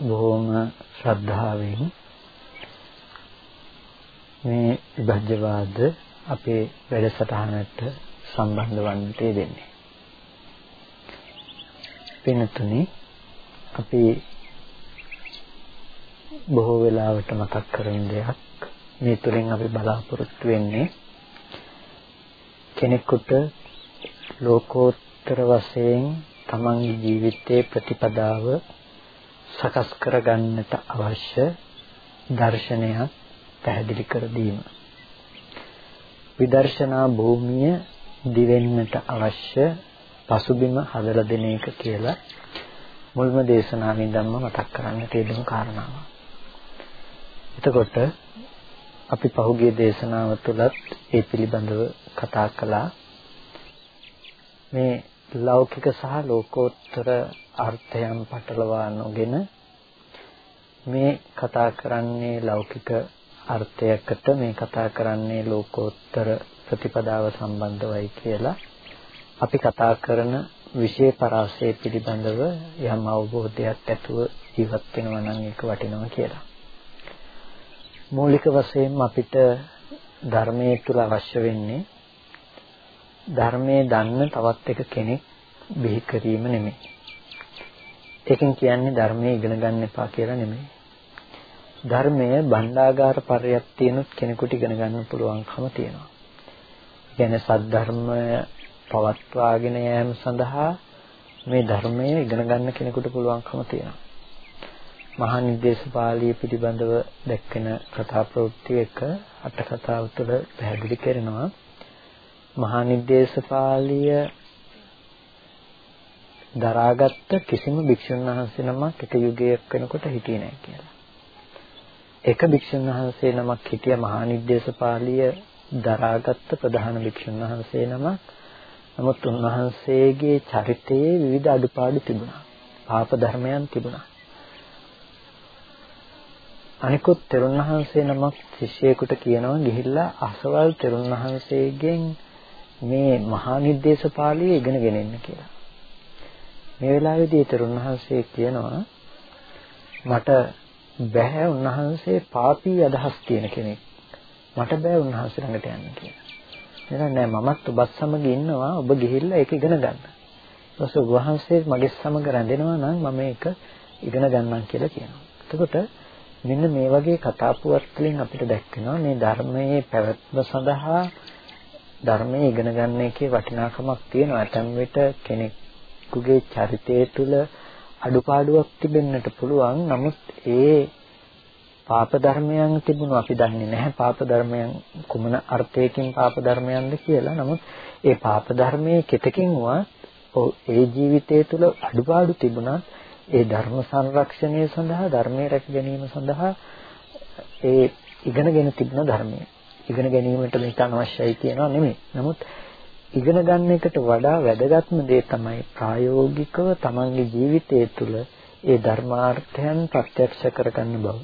බොහෝම ශ්‍රද්ධාවෙන් මේ විභජ්‍යවාද අපේ වැඩසටහනට සම්බන්ධ වන්නට දෙන්නේ. පින්තුනි අපි බොහෝ වෙලාවට මතක් කරන දෙයක් මේ තුලින් අපි බලාපොරොත්තු වෙන්නේ කෙනෙකුට ලෝකෝත්තර වශයෙන් තමන්ගේ ජීවිතයේ ප්‍රතිපදාව සකස් කරගන්නට අවශ්‍ය දර්ශනයක් පැහැදිලි කර දීම. විදර්ශනා භූමිය දිවෙන්නට අවශ්‍ය පසුබිම හදලා දෙන එක කියලා මුල්ම දේශනාවෙන් ධම්ම මතක් කරන්නට යෙදුණු කාරණාව. එතකොට අපි පහුගිය දේශනාව තුළත් ඒ පිළිබඳව කතා කළා. මේ ලෞකික සහ ලෝකෝත්තර අර්ථයන් පටලවා නොගෙන මේ කතා කරන්නේ ලෞකික අර්ථයකට මේ කතා කරන්නේ ලෝකෝත්තර ප්‍රතිපදාව සම්බන්ධවයි කියලා අපි කතා කරන විශේෂ පරාසය පිළිබඳව යම් අවබෝධයක් ඇතුව ජීවත් වෙනවා නම් ඒක වටිනවා කියලා. මූලික වශයෙන්ම අපිට ධර්මයේ තුල අවශ්‍ය වෙන්නේ ධර්මයේ දන්න තවත් එක කෙනෙක් බිහි කිරීම නෙමෙයි. ඒකෙන් කියන්නේ ධර්මයේ ඉගෙන ගන්න එපා කියලා නෙමෙයි. ධර්මය භණ්ඩාගාර පරයක් තියෙනුත් කෙනෙකුට ඉගෙන ගන්න පුළුවන්කම තියෙනවා. කියන්නේ සද්ධර්මය පවත්වාගෙන යාම සඳහා මේ ධර්මය ඉගෙන ගන්න කෙනෙකුට පුළුවන්කම තියෙනවා. මහා නිදේශපාලිය පිළිබඳව දැක්වෙන කතා ප්‍රවෘත්ති එක අට කතාව තුළ පැහැදිලි කරනවා. මහා නිදේශපාලිය දරාගත්ත කිසිම භික්ෂුන් වහන්සේ නමක් එක යුගයක් වෙනකොට හිටියේ නැහැ කියලා. එක භික්ෂුන් වහන්සේ නමක් හිටිය මහා නිද්දේශපාලිය දරාගත්ත ප්‍රධාන භික්ෂුන් වහන්සේ නමක්. නමුත් උන්වහන්සේගේ චරිතයේ විවිධ අඩුපාඩු තිබුණා. පාප ධර්මයන් තිබුණා. අනිකුත් තෙරුන් වහන්සේ නමක් ශිෂ්‍යයෙකුට කියනවා ගිහිල්ලා අසවල් තෙරුන් වහන්සේගෙන් මේ මහා නිද්දේශපාලිය ඉගෙනගෙන එන්න කියලා. මේ වෙලාවේදී තෙරුන් වහන්සේ කියනවා මට බෑ උන්වහන්සේ පාපී අදහස් තියෙන කෙනෙක්. මට බෑ උන්වහන්සේ ළඟට යන්න කියලා. නේද නෑ මමත් ඔබත් සමග ඉන්නවා ඔබ ගිහිල්ලා ඒක ඉගෙන ගන්න. ඊට පස්සේ වහන්සේ මගේ සමග රැඳෙනවා නම් මම ඒක ඉගෙන ගන්නම් කියලා කියනවා. එතකොට මෙන්න මේ වගේ කතා පුවත් වලින් අපිට දැක්වෙනවා මේ ධර්මයේ පැවැත්ම සඳහා ධර්මයේ ඉගෙන ගන්න එකේ වටිනාකමක් තියෙනවා. ඇතැම් විට කෙනෙකුගේ චරිතය තුළ අඩුපාඩුවක් තිබෙන්නට පුළුවන්. නමුත් ඒ පාප ධර්මයන් තිබුණු අපි දන්නේ නැහැ පාප ධර්මයන් කුමන අර්ථයකින් පාප ධර්මයන්ද කියලා. නමුත් ඒ පාප ධර්මයේ කෙතකින්වත් ඒ ජීවිතය තුළ අඩුපාඩු තිබුණත් ඒ ධර්ම සංරක්ෂණය සඳහා ධර්මයේ රැක ගැනීම සඳහා ඒ ඉගෙනගෙන තිබුණ ධර්මය ඉගෙන ගැනීමට මේක අනවශ්‍යයි කියනවා නෙමෙයි. නමුත් ඉගෙන ගන්න එකට වඩා වැදගත්ම දේ තමයි ප්‍රායෝගිකව තමන්ගේ ජීවිතය තුළ ඒ ධර්මාර්ථයන් ප්‍රත්‍යක්ෂ කරගන්න බව.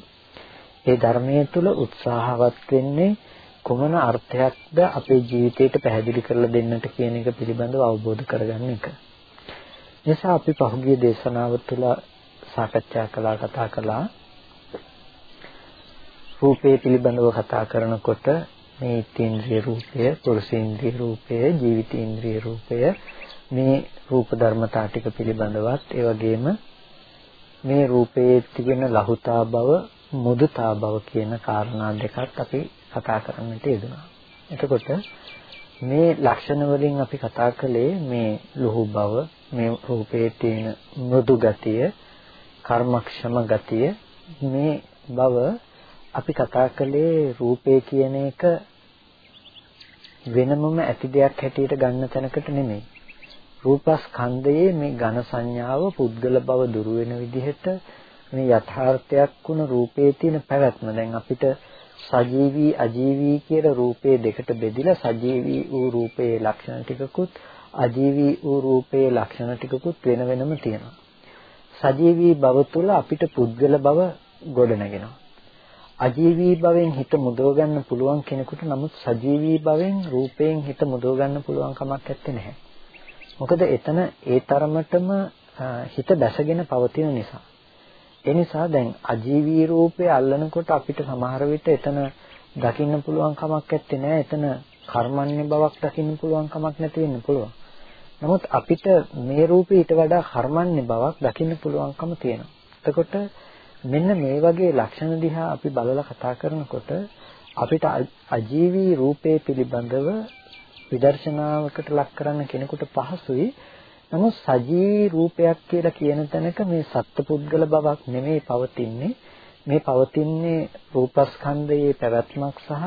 ඒ ධර්මයේ තුළ උත්සාහවත් වෙන්නේ කුමන අර්ථයක්ද අපේ ජීවිතයට පැහැදිලි කරලා දෙන්නට කියන එක පිළිබඳව අවබෝධ කරගන්න එක. නිසා අපි පහුගිය දේශනාව තුළ සාකච්ඡා කළා කතා කළා රූපේ පිළිබඳව කතා කරනකොට මේ ඉන්ද්‍රිය රූපය, පුරුෂේන්ද්‍රිය රූපය, ජීවිතේන්ද්‍රිය රූපය මේ රූප ධර්මතා ටික පිළිබඳවත් ඒ වගේම මේ රූපයේ තිබෙන ලහුතා බව, මුදුතා බව කියන කාරණා දෙකක් අපි කතා කරන්නට යෙදුණා. එතකොට මේ ලක්ෂණ වලින් අපි කතා කළේ මේ ලුහු බව, මේ රූපයේ තියෙන මෘදු ගතිය, කර්මක්ෂම ගතිය මේ බව අපි කතා කළේ රූපේ කියන එක වෙනමම ඇති දෙයක් හැටියට ගන්න තැනකට නෙමෙයි. රූපස්කන්ධයේ මේ ඝන සංඥාව පුද්ගල බව දුරු වෙන විදිහට මේ යථාර්ථයක් වුණ රූපේ තියෙන පැවැත්ම දැන් අපිට සජීවී අජීවී කියලා රූපේ දෙකට බෙදිලා සජීවී වූ රූපේ ලක්ෂණ ටිකකුත් අජීවී වූ රූපේ ලක්ෂණ ටිකකුත් වෙන වෙනම තියෙනවා. සජීවී බව තුළ අපිට පුද්ගල බව ගොඩනගෙනවා. අජීවී භවෙන් හිත මුදව ගන්න පුළුවන් කෙනෙකුට නමුත් සජීවී භවෙන් රූපයෙන් හිත මුදව ගන්න පුළුවන් කමක් නැත්තේ නැහැ. මොකද එතන ඒ තරමටම හිත දැසගෙන පවතින නිසා. ඒ නිසා දැන් අජීවී රූපය අල්ලනකොට අපිට සමහර විට එතන දකින්න පුළුවන් කමක් නැත්තේ නෑ. එතන කර්මන්නේ බවක් දකින්න පුළුවන් කමක් නැති වෙන්න පුළුවන්. නමුත් අපිට මේ රූපේ ඊට වඩා කර්මන්නේ බවක් දකින්න පුළුවන්කම තියෙනවා. එතකොට මෙන්න මේ වගේ ලක්ෂණ දිහා අපි බලලා කතා කරනකොට අපිට අජීවී රූපේ පිළිබඳව විදර්ශනාවකට ලක් කරන්න කෙනෙකුට පහසුයි. නමුත් සජීවී රූපයක් කියලා කියන තැනක මේ සත්පුද්ගල බවක් නෙමෙයි පවතින්නේ. මේ පවතින්නේ රූපස්කන්ධයේ පැවැත්මක් සහ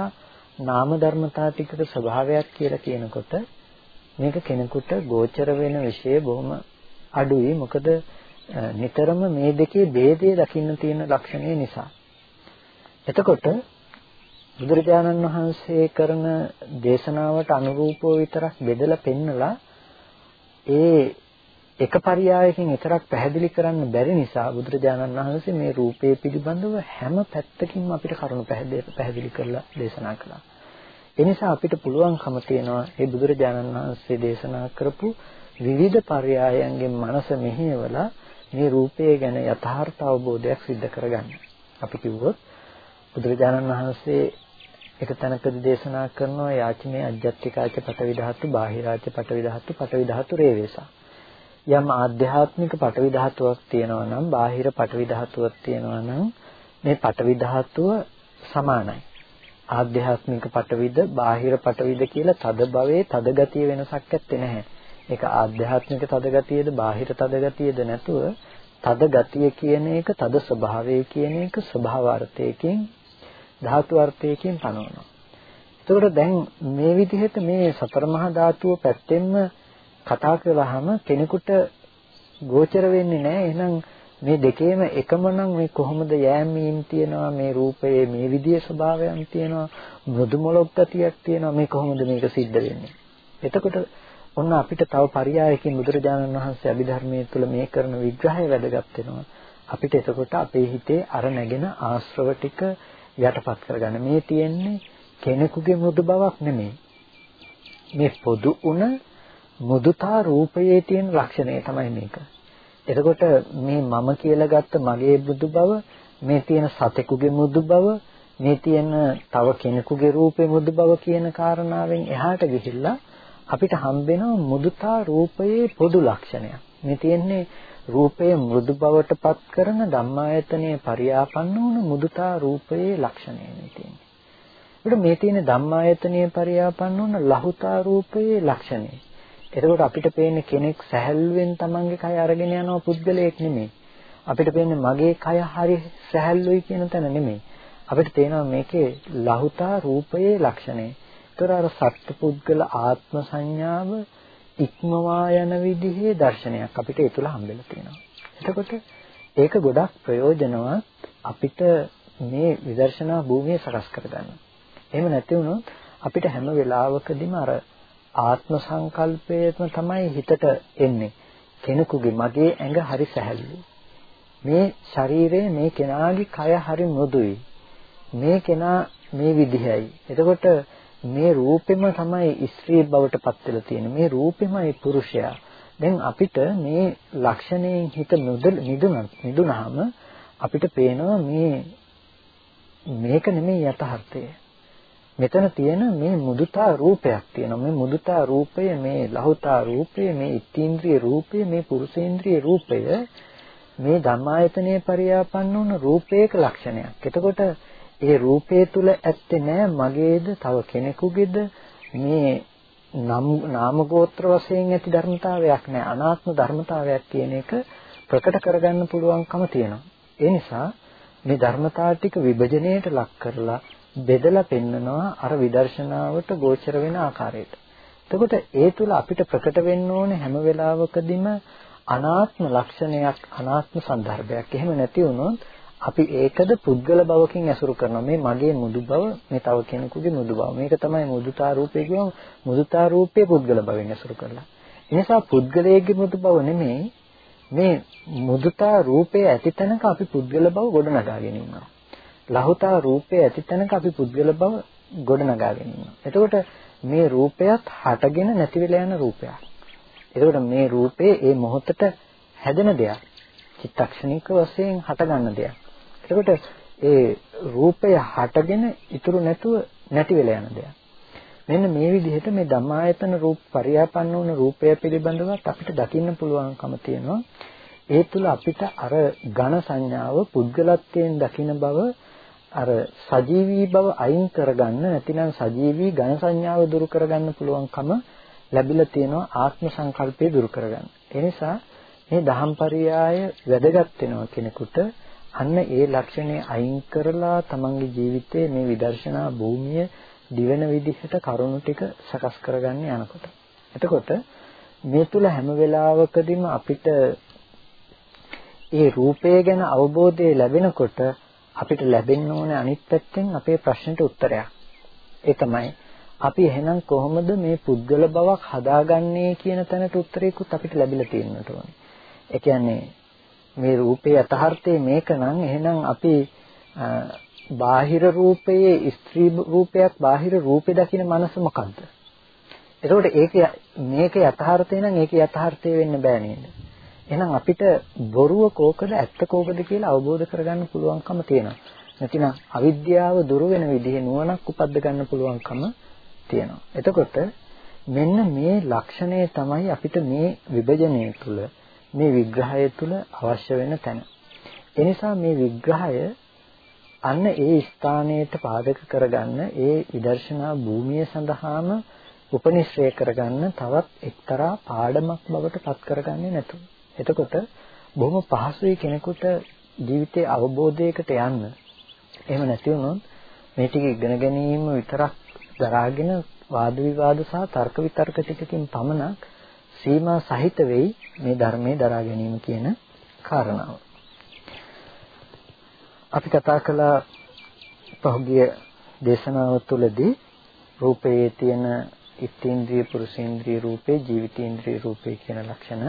නාම ධර්මතා ටිකක ස්වභාවයක් කියලා කියනකොට මේක කෙනෙකුට ගෝචර වෙන විෂය බොහොම අඩුයි. මොකද නිතරම මේ දෙකේ ભેදය දකින්න තියෙන ලක්ෂණය නිසා. එතකොට බුදුරජාණන් වහන්සේ කරන දේශනාවට අනුරූපව විතරක් බෙදලා පෙන්නලා ඒ එක පරියායකින් විතරක් පැහැදිලි කරන්න බැරි නිසා බුදුරජාණන් වහන්සේ මේ රූපය පිළිබඳව හැම පැත්තකින්ම අපිට කරුණු පැහැදිලි කරලා දේශනා කළා. ඒ නිසා අපිට පුළුවන්කම තියෙනවා මේ බුදුරජාණන් වහන්සේ දේශනා කරපු විවිධ පරයයන්ගෙන් මනස මෙහෙයවලා මේ රූපය ගැන යථාර්ථ අවබෝධයක් සිද්ධ කරගන්න. අපි කිව්වොත් බුදුරජාණන් වහන්සේ එක තැනකදී දේශනා කරනවා යාචමේ අජ්ජත්තිකාච පටවි ධාතු බාහිරාච පටවි ධාතු පටවි ධාතු රේවේසා. යම් ආධ්‍යාත්මික පටවි ධාතුවක් තියෙනවා නම් බාහිර පටවි ධාතුවක් තියෙනවා නම් මේ පටවි ධාතුව සමානයි. ආධ්‍යාත්මික පටවිද බාහිර පටවිද කියලා තද භවයේ තද ගතිය වෙනසක් ඇත්තේ නැහැ. ඒක ආධ්‍යාත්මික තද ගතියද බාහිර තද ගතියද නැතුව තද ගතිය කියන එක තද ස්වභාවය කියන එක ස්වභාව අර්ථයකින් ධාතු අර්ථයකින් පනවනවා. එතකොට දැන් මේ විදිහට මේ සතර මහා ධාතුව පැත්තෙන්ම කතා කළාම කෙනෙකුට ගෝචර වෙන්නේ නැහැ. එහෙනම් මේ දෙකේම එකම නම් මේ කොහොමද යෑමීම් තියනවා මේ රූපයේ මේ විදියේ ස්වභාවයන් තියනවා මෘදු මොලොක් ගතියක් තියනවා මේ කොහොමද මේක සිද්ධ වෙන්නේ එතකොට ඔන්න අපිට තව පරයයකින් බුදුරජාණන් වහන්සේ අභිධර්මයේ තුල මේ කරන විග්‍රහය වැදගත් වෙනවා. අපිට එතකොට අපේ හිතේ අර නැගෙන ආශ්‍රව ටික යටපත් කරගන්න. මේ තියෙන්නේ කෙනෙකුගේ මෘදු බවක් නෙමෙයි. මේ පොදු උන මුදුතා රූපයේ තියෙන ලක්ෂණය තමයි මේක. එතකොට මේ මම කියලා ගත්ත මගේ මෘදු බව, මේ තියෙන සතෙකුගේ මෘදු බව, මේ තියෙන තව කෙනෙකුගේ රූපේ මෘදු බව කියන කාරණාවෙන් එහාට ගිහිල්ලා අපිට හම්බෙනවා මුදුතා රූපයේ පොදු ලක්ෂණයක්. මේ තියෙන්නේ රූපය මෘදු බවට පත් කරන ධම්මායතනයේ පරියාපන්න වුණ මුදුතා රූපයේ ලක්ෂණය මේ තියෙන්නේ. ඒකට මේ තියෙන ධම්මායතනයේ පරියාපන්න වුණ ලහුතා රූපයේ ලක්ෂණය. එතකොට අපිට පේන්නේ කෙනෙක් සැහැල්ලුවෙන් තමන්ගේ කය අරගෙන යනවා පුද්ගලයෙක් නෙමෙයි. අපිට පේන්නේ මගේ කය හරි සැහැල්ලුයි කියන තැන නෙමෙයි. අපිට තේනවා මේකේ ලහුතා රූපයේ ලක්ෂණය. ඒතර අර සත්පුද්ගල ආත්ම සංඥාව ඉක්මවා යන විදිහේ දර්ශනයක් අපිට ඒ තුල හම්බෙලා තියෙනවා. එතකොට ඒක ගොඩක් ප්‍රයෝජනවත් අපිට මේ විදර්ශනා භූමිය සකස් කරගන්න. එහෙම නැති වුණොත් අපිට හැම වෙලාවකදීම අර ආත්ම සංකල්පයම තමයි හිතට එන්නේ. කෙනෙකුගේ මගේ ඇඟ හරි සැහැල්ලුයි. මේ ශරීරය මේ කෙනාගේ කය හරි මෘදුයි. මේ කෙනා මේ විදිහයි. එතකොට මේ රූපෙම තමයි ස්ත්‍රී බවට පත් වෙලා තියෙන්නේ. මේ රූපෙමයි පුරුෂයා. දැන් අපිට මේ ලක්ෂණයෙන් හිත නිදුනත් නිදුනහම අපිට පේනවා මේ මේක නෙමෙයි යථාර්ථය. මෙතන තියෙන මේ මුදුතා රූපයක් තියෙනවා. මේ මුදුතා රූපය, මේ ලහුතා රූපය, මේ ඉත්ත්‍ේන්ද්‍රිය රූපය, මේ පුරුෂේන්ද්‍රිය රූපය මේ ධම්මායතනයේ පරියාපන්න වුණ රූපයක ලක්ෂණයක්. එතකොට ඒ රූපය තුල ඇත්තේ නෑ මගේද තව කෙනෙකුගේද. මේ නම් නාම ගෝත්‍ර වශයෙන් ඇති ධර්මතාවයක් නෑ. අනාත්ම ධර්මතාවයක් කියන එක ප්‍රකට කරගන්න පුළුවන්කම තියෙනවා. ඒ නිසා මේ ධර්මතාව ටික විභජනයට ලක් කරලා බෙදලා පෙන්නනවා අර විදර්ශනාවට ගෝචර වෙන ආකාරයට. එතකොට ඒ තුල අපිට ප්‍රකට වෙන්න ඕනේ හැම වෙලාවකදීම අනාත්ම ලක්ෂණයක් අනාත්ම සන්දර්භයක්. එහෙම නැති වුණොත් අපි ඒකද පුද්ගල භවකින් ඇසුරු කරනවා. මේ මගේ මුදු බව, මේ තව කෙනෙකුගේ මුදු බව. මේක තමයි මුදුතා රූපේ කියවම මුදුතා රූපේ පුද්ගල භවෙන් ඇසුරු කරලා. එනිසා පුද්ගලයේ මුදු බව නෙමෙයි මේ මුදුතා රූපේ ඇති තැනක අපි පුද්ගල බව ගොඩනගාගෙන ඉන්නවා. ලහුතා රූපේ ඇති තැනක අපි පුද්ගල බව ගොඩනගාගෙන ඉන්නවා. එතකොට මේ රූපයත් හටගෙන නැති වෙලා යන රූපයක්. එතකොට මේ රූපේ ඒ මොහොතට හැදෙන දෙයක්. චිත්තක්ෂණික වශයෙන් හටගන්න දෙයක්. එතකොට ඒ රූපය හටගෙන ඉතුරු නැතුව නැති වෙලා යන දෙයක්. මෙන්න මේ විදිහට මේ ධම්මායතන රූප පරියාපන්න වුණ රූපය පිළිබඳවත් අපිට දකින්න පුළුවන්කම තියෙනවා. ඒ තුල අපිට අර ඝන සංඥාව පුද්ගලත්වයෙන් දකින බව අර සජීවී බව අයින් කරගන්න නැතිනම් සජීවී ඝන සංඥාව දුරු කරගන්න පුළුවන්කම ලැබිලා තියෙනවා ආත්ම සංකල්පය දුරු කරගන්න. ඒ නිසා මේ දහම්පරියාය වැදගත් වෙනවා කෙනෙකුට අන්න ඒ ලක්ෂණය අයින් කරලා තමන්ගේ ජීවිතයේ මේ විදර්ශනා භූමිය දිවෙන විදිහට කරුණු ටික සකස් කරගන්න යනකොට. එතකොට මේ තුල හැම වෙලාවකදීම අපිට ඒ රූපය ගැන අවබෝධය ලැබෙනකොට අපිට ලැබෙන්න ඕනේ අනිත් පැත්තෙන් අපේ ප්‍රශ්නෙට උත්තරයක්. ඒ තමයි අපි එහෙනම් කොහොමද මේ පුද්ගල බවක් හදාගන්නේ කියන තැනට උත්තරයකුත් අපිට ලැබිලා තියෙන්නට ඕනේ. ඒ කියන්නේ මේ රූපේ යථාර්ථය මේක නම් එහෙනම් අපි බාහිර රූපයේ ස්ත්‍රී රූපයක් බාහිර රූපේ දකින මනස මොකද්ද? එතකොට ඒක මේක යථාර්ථය නම් ඒක යථාර්ථය වෙන්න බෑ නේද? එහෙනම් අපිට බොරුව කෝකද ඇත්ත කෝකද කියලා අවබෝධ කරගන්න පුළුවන්කම තියෙනවා. නැතිනම් අවිද්‍යාව දුරු වෙන විදිහේ නුවණක් උපද්ද ගන්න පුළුවන්කම තියෙනවා. එතකොට මෙන්න මේ ලක්ෂණය තමයි අපිට මේ විභජනය තුළ මේ විග්‍රහය තුළ අවශ්‍ය වෙන තැන. එනිසා මේ විග්‍රහය අන්න ඒ ස්ථානයට පාදක කරගන්න ඒ විදර්ශනා භූමිය සඳහාම උපනිශ්‍රය කරගන්න තවත් එක්තරා පාඩමක් බවට පත් කරගන්නේ නැතුව. එතකොට බොහොම පහසුයි කෙනෙකුට ජීවිතයේ අවබෝධයකට යන්න. එහෙම නැති වුණොත් මේ ටික ඉගෙන ගැනීම විතරක් දරාගෙන වාද විවාද සහ තර්ක විතර්ක ටිකකින් පමණක් සීමා සහිත වෙයි මේ ධර්මයේ දරා ගැනීම කියන කාරණාව. අපි කතා කළා පහුගිය දේශනාව තුළදී රූපයේ තියෙන ඉත්තේන්ද්‍රිය පුරුෂේන්ද්‍රිය රූපේ ජීවිතේන්ද්‍රිය රූපේ කියන ලක්ෂණ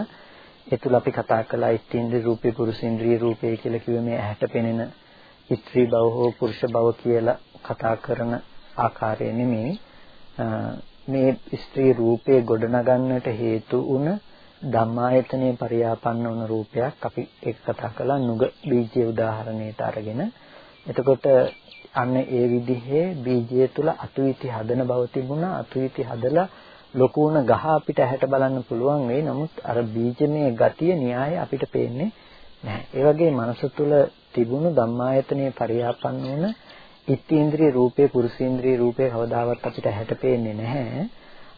ඒ තුල අපි කතා කළා ඉත්තේන්ද්‍රිය රූපේ පුරුෂේන්ද්‍රිය රූපේ කියලා කිව්වේ මේ ඇහැට පෙනෙන ස්ත්‍රී භව හෝ පුරුෂ භව කියලා කතා කරන ආකාරය නෙමෙයි මේ ස්ත්‍රී රූපේ ගොඩනගන්නට හේතු වුණ ධම්මායතනයේ පරියාපන්න වුණ රූපයක් අපි ඒක කතා කළා. නුග බීජයේ උදාහරණයට අරගෙන. එතකොට අන්න ඒ විදිහේ බීජය තුල අතුවිති හදන බව තිබුණා. අතුවිති හදලා ලොකු වුණ ගහ අපිට ඇහැට බලන්න පුළුවන් වෙයි. නමුත් අර බීජමය ගතිය න්‍යාය අපිට පේන්නේ නැහැ. ඒ වගේ මනස තුල තිබුණු ධම්මායතනයේ පරියාපන්න වුණ ඉත්තේන්ද්‍රිය රූපේ පුරුෂේන්ද්‍රිය රූපේ කවදාවත් අපිට ඇහැට පේන්නේ නැහැ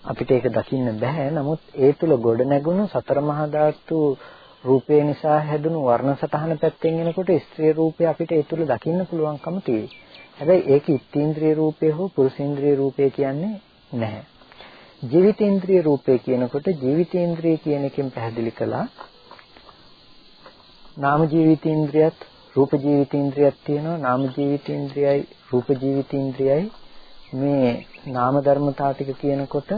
අපිට ඒක දකින්න බෑ. නමුත් ඒ තුල ගොඩ නැගුණු සතර මහා ධාතු රූපේ නිසා හැදුණු වර්ණ සතහන පැත්තෙන් එනකොට ස්ත්‍රී රූපය අපිට ඒ තුල දකින්න පුළුවන්කම තියෙයි. හැබැයි ඒක ඉත්තේන්ද්‍රිය රූපය හෝ පුරුෂේන්ද්‍රිය රූපය කියන්නේ නැහැ. ජීවිතේන්ද්‍රිය රූපය කියනකොට ජීවිතේන්ද්‍රිය කියන එකෙන් පැහැදිලි කළා නාම ජීවිතේන්ද්‍රියත් රූප ජීවිතේන්ද්‍රියක් තියෙනවා නාම ජීවිතේන්ද්‍රියයි රූප ජීවිතේන්ද්‍රියයි මේ නාම ධර්මතා ටික කියනකොට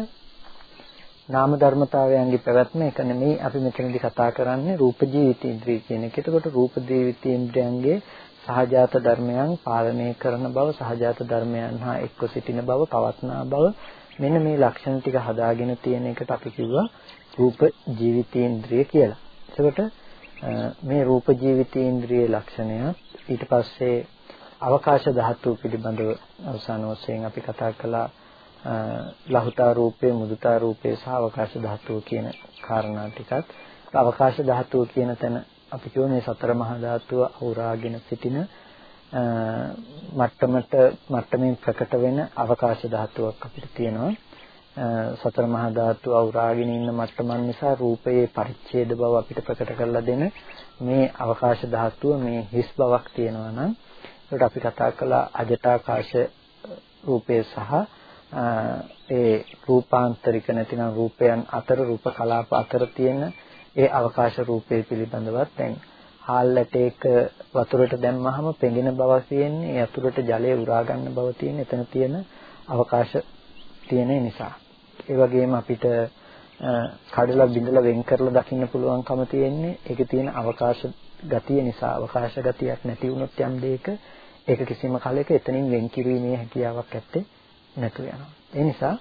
නාම ධර්මතාවයන්ගේ පැවැත්ම එක නෙමෙයි අපි මෙතනදී කතා කරන්නේ රූප ජීවිතේන්ද්‍රිය කියන එක. එතකොට රූප ජීවිතේන්ද්‍රයන්ගේ සහජාත ධර්මයන් පාලනය කරන බව, සහජාත ධර්මයන් හා එක්ව සිටින බව, පවත්නා බව මෙන්න මේ ලක්ෂණ ටික හදාගෙන තියෙන එකට අපි කිව්වා රූප ජීවිතේන්ද්‍රිය කියලා. එතකොට මේ රූප ජීවිතේන්ද්‍රියේ ලක්ෂණය ඊට පස්සේ අවකාශ ධාතුව පිළිබඳව අවසාන වශයෙන් අපි කතා කළා. ලහුතා රූපේ මුදුතා රූපේ සහ අවකාශ ධාතුව කියන කාරණා ටිකත්. අවකාශ ධාතුව කියන තැන අපි කියෝ මේ සතර මහා ධාතුව අවුරාගෙන සිටින මට්ටමට මට්ටමින් ප්‍රකට වෙන අවකාශ ධාතුවක් අපිට තියෙනවා. සතර මහා ධාතුව අවුරාගෙන ඉන්න මට්ටමන් නිසා රූපයේ පරිච්ඡේද බව අපිට ප්‍රකට කරලා දෙන මේ අවකාශ ධාතුව මේ හිස් බවක් තියෙනවා නම් ඒකට අපි කතා කළා අජටාකාශ රූපය සහ ඒ රූපාන්තරික නැතිනම් රූපයන් අතර රූප කලාප අතර තියෙන ඒ අවකාශ රූපය පිළිබඳවත් දැන් හාල් ඇටයක වතුරට දැම්මහම පෙඟෙන බව තියෙන්නේ ඒ වතුරට ජලය උරා ගන්න බව තියෙන එතන තියෙන අවකාශ තියෙන නිසා. ඒ වගේම අපිට කඩලා බිඳලා වෙන් කරලා දකින්න පුළුවන්කම තියෙන්නේ ඒකේ තියෙන අවකාශ ගතිය නිසා අවකාශ ගතියක් නැති වුණොත් යම් දෙයක ඒක කිසිම කලයක එතනින් වෙන් කිරීමේ හැකියාවක් ඇත්තේ නැතු වෙනවා. ඒ නිසා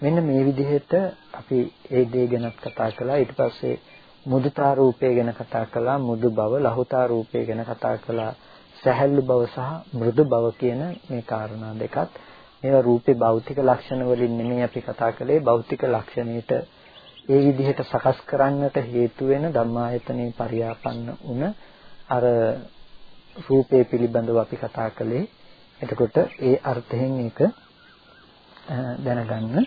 මෙන්න මේ විදිහට අපි ඒ දේ ගැනත් කතා කළා. ඊට පස්සේ මුදුතා රූපය ගැන කතා කළා. මුදු බව, ලහුතා රූපය ගැන කතා කළා. සැහැල්ලු බව සහ මෘදු බව කියන මේ කාරණා දෙකත් මේවා රූපේ භෞතික ලක්ෂණ වලින් නෙමෙයි අපි කතා කළේ. භෞතික ලක්ෂණයට ඒ විදිහට සකස් කරන්නට හේතු වෙන ධම්මායතනේ පරියාපන්න උන අර රූපේ පිළිබඳව අපි කතා කළේ. එතකොට ඒ අර්ථයෙන් ඒක දැනගන්න.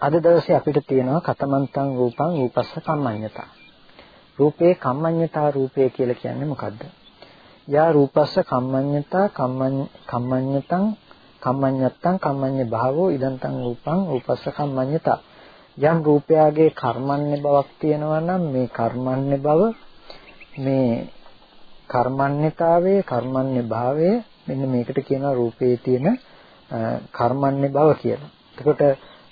අද දවසේ අපිට තියෙනවා කතමන්තං රූපං රූපස්ස කම්මඤ්ඤතා. රූපේ කම්මඤ්ඤතා රූපය කියලා කියන්නේ මොකද්ද? යා රූපස්ස කම්මඤ්ඤතා කම්මඤ්ඤතං කම්මඤ්ඤත්තං කම්මඤ්ඤ භාවෝ ඉදන්තං රූපං රූපස්ස කම්මඤ්ඤතා යම් රූපයාගේ කර්මන්නේ බවක් තියෙනවා නම් මේ කර්මන්නේ බව මේ කර්මන්නේතාවයේ කර්මන්නේ භාවය මෙන්න මේකට කියනවා රූපේ තියෙන කර්මන්නේ බව කියලා. එතකොට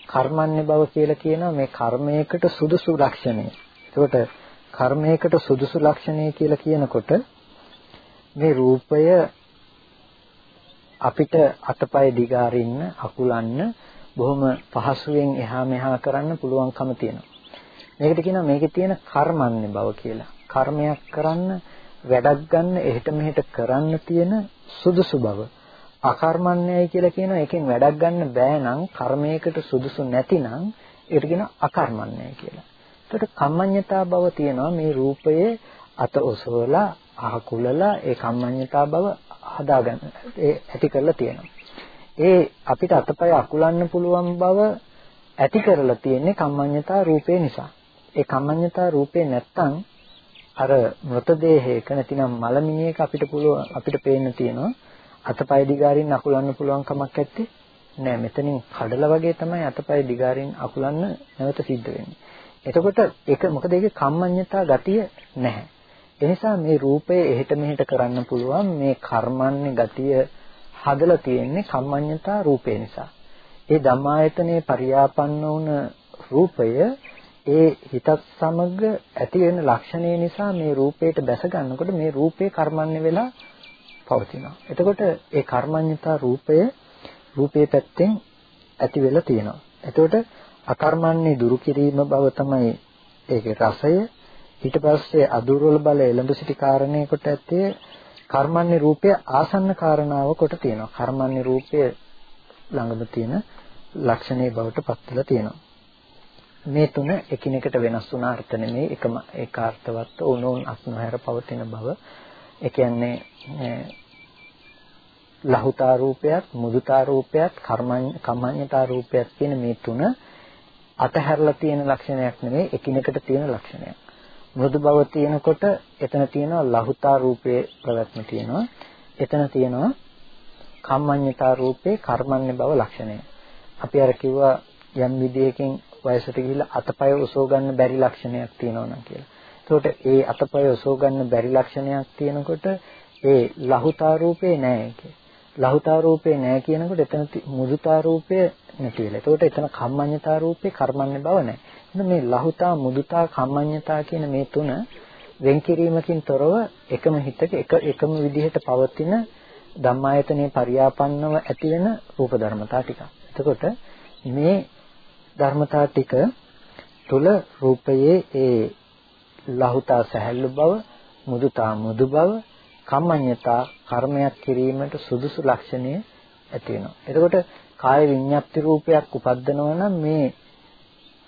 කර්මන්නේ බව කියලා කියනවා මේ කර්මයකට සුදුසු ලක්ෂණය. එතකොට කර්මයකට සුදුසු ලක්ෂණය කියලා කියනකොට මේ රූපය අපිට අතපය දිගාරින්න අකුලන්න බොහොම පහසුවෙන් එහා මෙහා කරන්න පුළුවන්කම තියෙනවා. මේකට කියනවා මේකේ තියෙන කර්මන්නේ බව කියලා. කර්මයක් කරන්න වැඩක් ගන්න එහෙට මෙහෙට කරන්න තියෙන සුදුසු බව. අකර්මන්නේයි කියලා කියනවා එකෙන් වැඩක් ගන්න බෑ නම් කර්මයකට සුදුසු නැතිනම් ඒකට කියනවා අකර්මන්නේයි කියලා. එතකොට කම්මඤ්ඤතා බව තියෙනවා මේ රූපයේ අත ඔසවලා අහකුලලා ඒ කම්මඤ්ඤතා බව හදාගන්න ඒ ඇති කරලා තියෙනවා. ඒ අපිට අතපය අකුලන්න පුළුවන් බව ඇති කරලා තියෙන්නේ කම්මඤ්ඤතා රූපේ නිසා. ඒ කම්මඤ්ඤතා රූපේ නැත්තම් අර මృతදේහයක නැතිනම් මලමිණියක අපිට පුළුවන් අපිට පේන්න තියෙනවා අතපය දිගාරින් අකුලන්න පුළුවන් කමක් නැත්තේ නෑ මෙතනින් කඩලා වගේ තමයි අතපය දිගාරින් අකුලන්න නැවත සිද්ධ වෙන්නේ. එතකොට ඒක මොකද ඒකේ කම්මඤ්ඤතා ගතිය නැහැ. එනිසා මේ රූපය එහෙට මෙහෙට කරන්න පුළුවන් මේ කර්මන්නේ ගතිය හදලා තියෙන්නේ කම්මඤ්ඤතා රූපේ නිසා. ඒ ධම්මායතනේ පරියාපන්න වුණ රූපය ඒ හිතත් සමග ඇති වෙන ලක්ෂණය නිසා මේ රූපයට දැස ගන්නකොට මේ රූපේ කර්මන්නේ වෙලා පවතිනවා. එතකොට ඒ කර්මඤ්ඤතා රූපය රූපේ පැත්තෙන් ඇති වෙලා තියෙනවා. එතකොට අකර්මන්නේ දුරු කිරීම බව තමයි ඒකේ රසය. ඊට පස්සේ අදුර්වල බල එළඹ සිටි කාරණේ කොට ඇත්තේ කර්මන්නේ රූපය ආසන්න කාරණාව කොට තියෙනවා. කර්මන්නේ රූපය ළඟම තියෙන ලක්ෂණේ බවට පත් වෙලා තියෙනවා. මේ තුන එකිනෙකට වෙනස් වුණ අර්ථ නෙමෙයි එකම ඒකාර්ථවත් උනෝන් අස්නොහැර පවතින බව. ඒ කියන්නේ ලහුතා රූපයත් මුදුතා රූපයත් කම්මඤ්ඤතා රූපයත් කියන මේ තුන අතහැරලා තියෙන ලක්ෂණයක් නෙමෙයි එකිනෙකට තියෙන ලක්ෂණයක්. මෘදු බව තියෙනකොට එතන තියෙනවා ලහුතා රූපයේ ප්‍රවැත්ම තියෙනවා. එතන තියෙනවා කම්මඤ්ඤතා රූපේ කර්මන්නේ බව ලක්ෂණය. අපි අර කිව්වා යම් විදියකින් වයසට ගිහිල්ලා අතපය ඔසව ගන්න බැරි ලක්ෂණයක් තියෙනවා නම් කියලා. එතකොට ඒ අතපය ඔසව ගන්න බැරි ලක්ෂණයක් තියෙනකොට ඒ ලහුතා රූපේ නෑ ඒකේ. ලහුතා රූපේ නෑ කියනකොට එතන මුදුතා රූපය නැති වෙලා. එතකොට එතන කම්මඤ්ඤතා රූපේ කර්මන්නේ බව නෑ. එහෙනම් මේ ලහුතා මුදුතා කම්මඤ්ඤතා කියන මේ තුන වෙන් කිරීමකින් තොරව එකම හිතක එක එකම විදිහට පවතින ධම්මායතනේ පරියාපන්නව ඇති වෙන රූප ධර්මතා ටික. එතකොට මේ ධර්මතා ටික තුල රූපයේ ඒ ලහුතා සැහැල්ලු බව, මුදුතා මුදු බව, කම්මඤ්ඤතා කර්මයක් කිරීමට සුදුසු ලක්ෂණය ඇති වෙනවා. එතකොට කාය විඤ්ඤාප්ති රූපයක් උපද්දනවා නම් මේ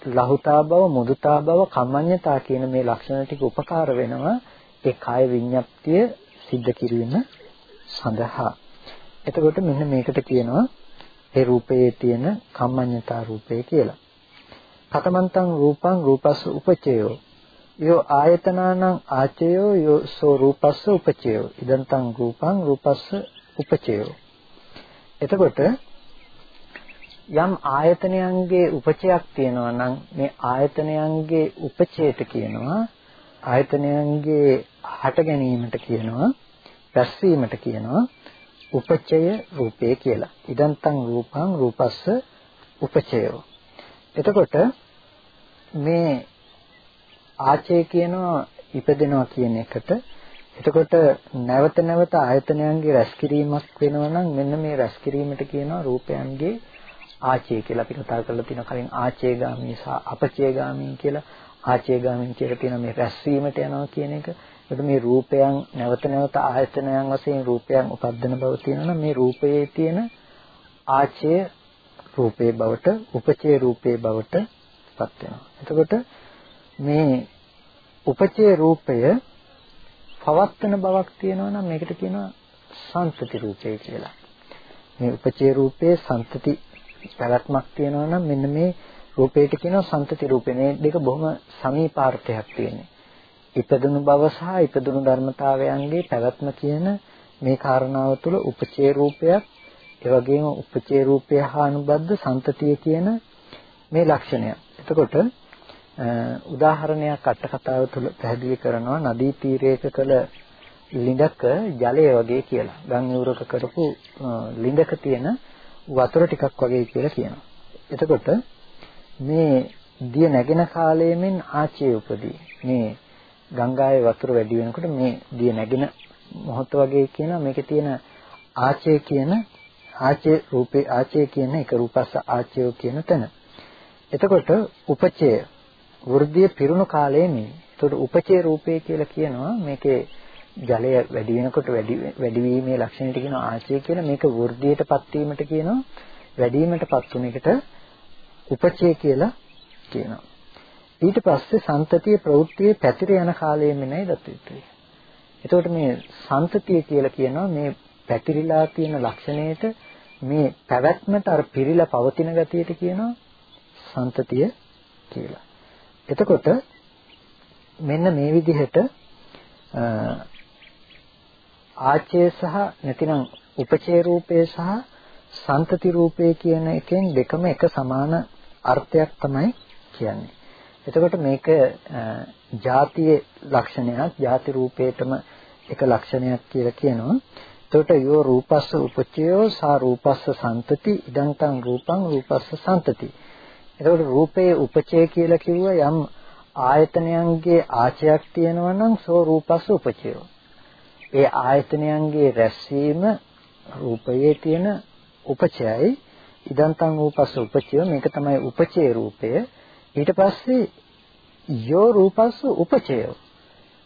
ලහුතා බව, මුදුතා බව, කම්මඤ්ඤතා කියන මේ ලක්ෂණ ටික උපකාර වෙනවා ඒ කාය විඤ්ඤාප්තිය සිද්ධ කිරීම සඳහා. එතකොට මෙන්න මේකට කියනවා ඒ රූපයේ තියෙන කම්මඤ්ඤතා රූපය කියලා. කතමන්තං රූපං රූපස්ස උපචයෝ යෝ ආයතනානං ආචයෝ යෝ සෝ රූපස්ස උපචයෝ ඉදන්තං රූපං රූපස්ස උපචයෝ එතකොට යම් ආයතනයන්ගේ උපචයක් තියෙනවා නම් මේ ආයතනයන්ගේ උපචේත කියනවා ආයතනයන්ගේ හට ගැනීමට කියනවා රැස්වීමට කියනවා උපචය රූපේ කියලා. ඉදන්තං රූපං රූපස්ස උපචයෝ. එතකොට මේ ආචය කියනවා ඉපදෙනවා කියන එකට එතකොට නැවත නැවත ආයතනයන්ගේ රැස්කිරීමක් වෙනවා නම් මෙන්න මේ රැස්කිරීමට කියනවා රූපයන්ගේ ආචය කියලා අපි කතා කරලා තියෙනවා කලින් ආචේගාමී සහ අපචේගාමී කියලා ආචේගාමී කියලා තියෙන මේ රැස්වීමට යනවා කියන එක. එතකොට මේ රූපයන් නැවත නැවත ආයතනයන් වශයෙන් රූපයන් උපදින බව තියෙනවා මේ රූපයේ තියෙන ආචය රූපේ බවට උපචේ රූපේ බවට පත් වෙනවා. එතකොට මේ උපචේ රූපය පවත්තන බවක් තියෙනවා නම් මේකට කියනවා සංතති රූපය කියලා. මේ උපචේ රූපයේ සංතති පැවැත්මක් තියෙනවා නම් මෙන්න මේ රූපයට කියනවා සංතති රූපේ. මේ දෙක බොහොම සමීපාර්ථයක් තියෙන්නේ. ඉපදුණු බව සහ ඉපදුණු ධර්මතාවයන්ගේ පැවැත්ම කියන මේ කාරණාව තුළ උපචේ රූපයක් ඒ වගේම උපචේ රූපය හා අනුබද්ධ සංතතිය කියන මේ ලක්ෂණය. එතකොට උදාහරණයක් අට කතාව තුළ පැහැදිලි කරනවා නදී තීරයක කළ ලිඳක ජලය වගේ කියලා. ගම් යූරක කරපු ලිඳක තියෙන වතුර ටිකක් වගේ කියලා කියනවා. එතකොට මේ දිය නැගෙන කාලයෙමින් ආචේ උපදී. මේ ගංගාවේ වතුර වැඩි වෙනකොට මේ දිය නැගෙන මොහොත වගේ කියන මේකේ තියෙන ආචේ කියන ආචේ රූපේ ආචේ කියන එක රූපස්ස ආචයෝ කියන තැන. එතකොට උපචය වෘද්ධිය පිරුණු කාලයේ මේ. එතකොට උපචේ රූපේ කියලා කියනවා මේකේ ජලය වැඩි වෙනකොට වැඩි වැඩි වීමේ ලක්ෂණයට කියනවා ආචය කියලා මේක වෘද්ධියටපත් වීමට කියනවා වැඩි වීමටපත් වුන එකට උපචේ කියලා කියනවා. ඊට පස්සේ සන්තතිය ප්‍රවෘත්තියේ පැතිර යන කාලයෙම නයි දත යුතුයි. එතකොට මේ සන්තතිය කියලා කියනවා මේ පැතිරිලා තියෙන ලක්ෂණයට මේ පැවැත්මට අර පිරීලා පවතින ගතියට කියනවා සන්තතිය කියලා. එතකොට මෙන්න මේ විදිහට ආචය සහ නැතිනම් උපචේ රූපේ සහ සන්තති රූපේ කියන එකෙන් දෙකම එක සමාන අර්ථයක් තමයි කියන්නේ. එතකොට මේක ಜಾතියේ ලක්ෂණයක්, ಜಾති රූපේටම එක ලක්ෂණයක් කියලා කියනවා. එතකොට යෝ රූපස්ස උපචයෝ සා රූපස්ස සන්තති ඉදං තං රූපං රූපස්ස සන්තති. එතකොට රූපේ උපචය කියලා කිව්ව යම් ආයතනයන්ගේ ආචයක් තියෙනවා නම් සෝ රූපස්ස උපචයෝ. ඒ ආයතනයන්ගේ රැස්වීම රූපයේ තියෙන උපචයයි ඉදං තං රූපස්ස උපචයෝ මේක තමයි උපචේ රූපය. ඊට පස්සේ යෝ රූපස්ස උපචයෝ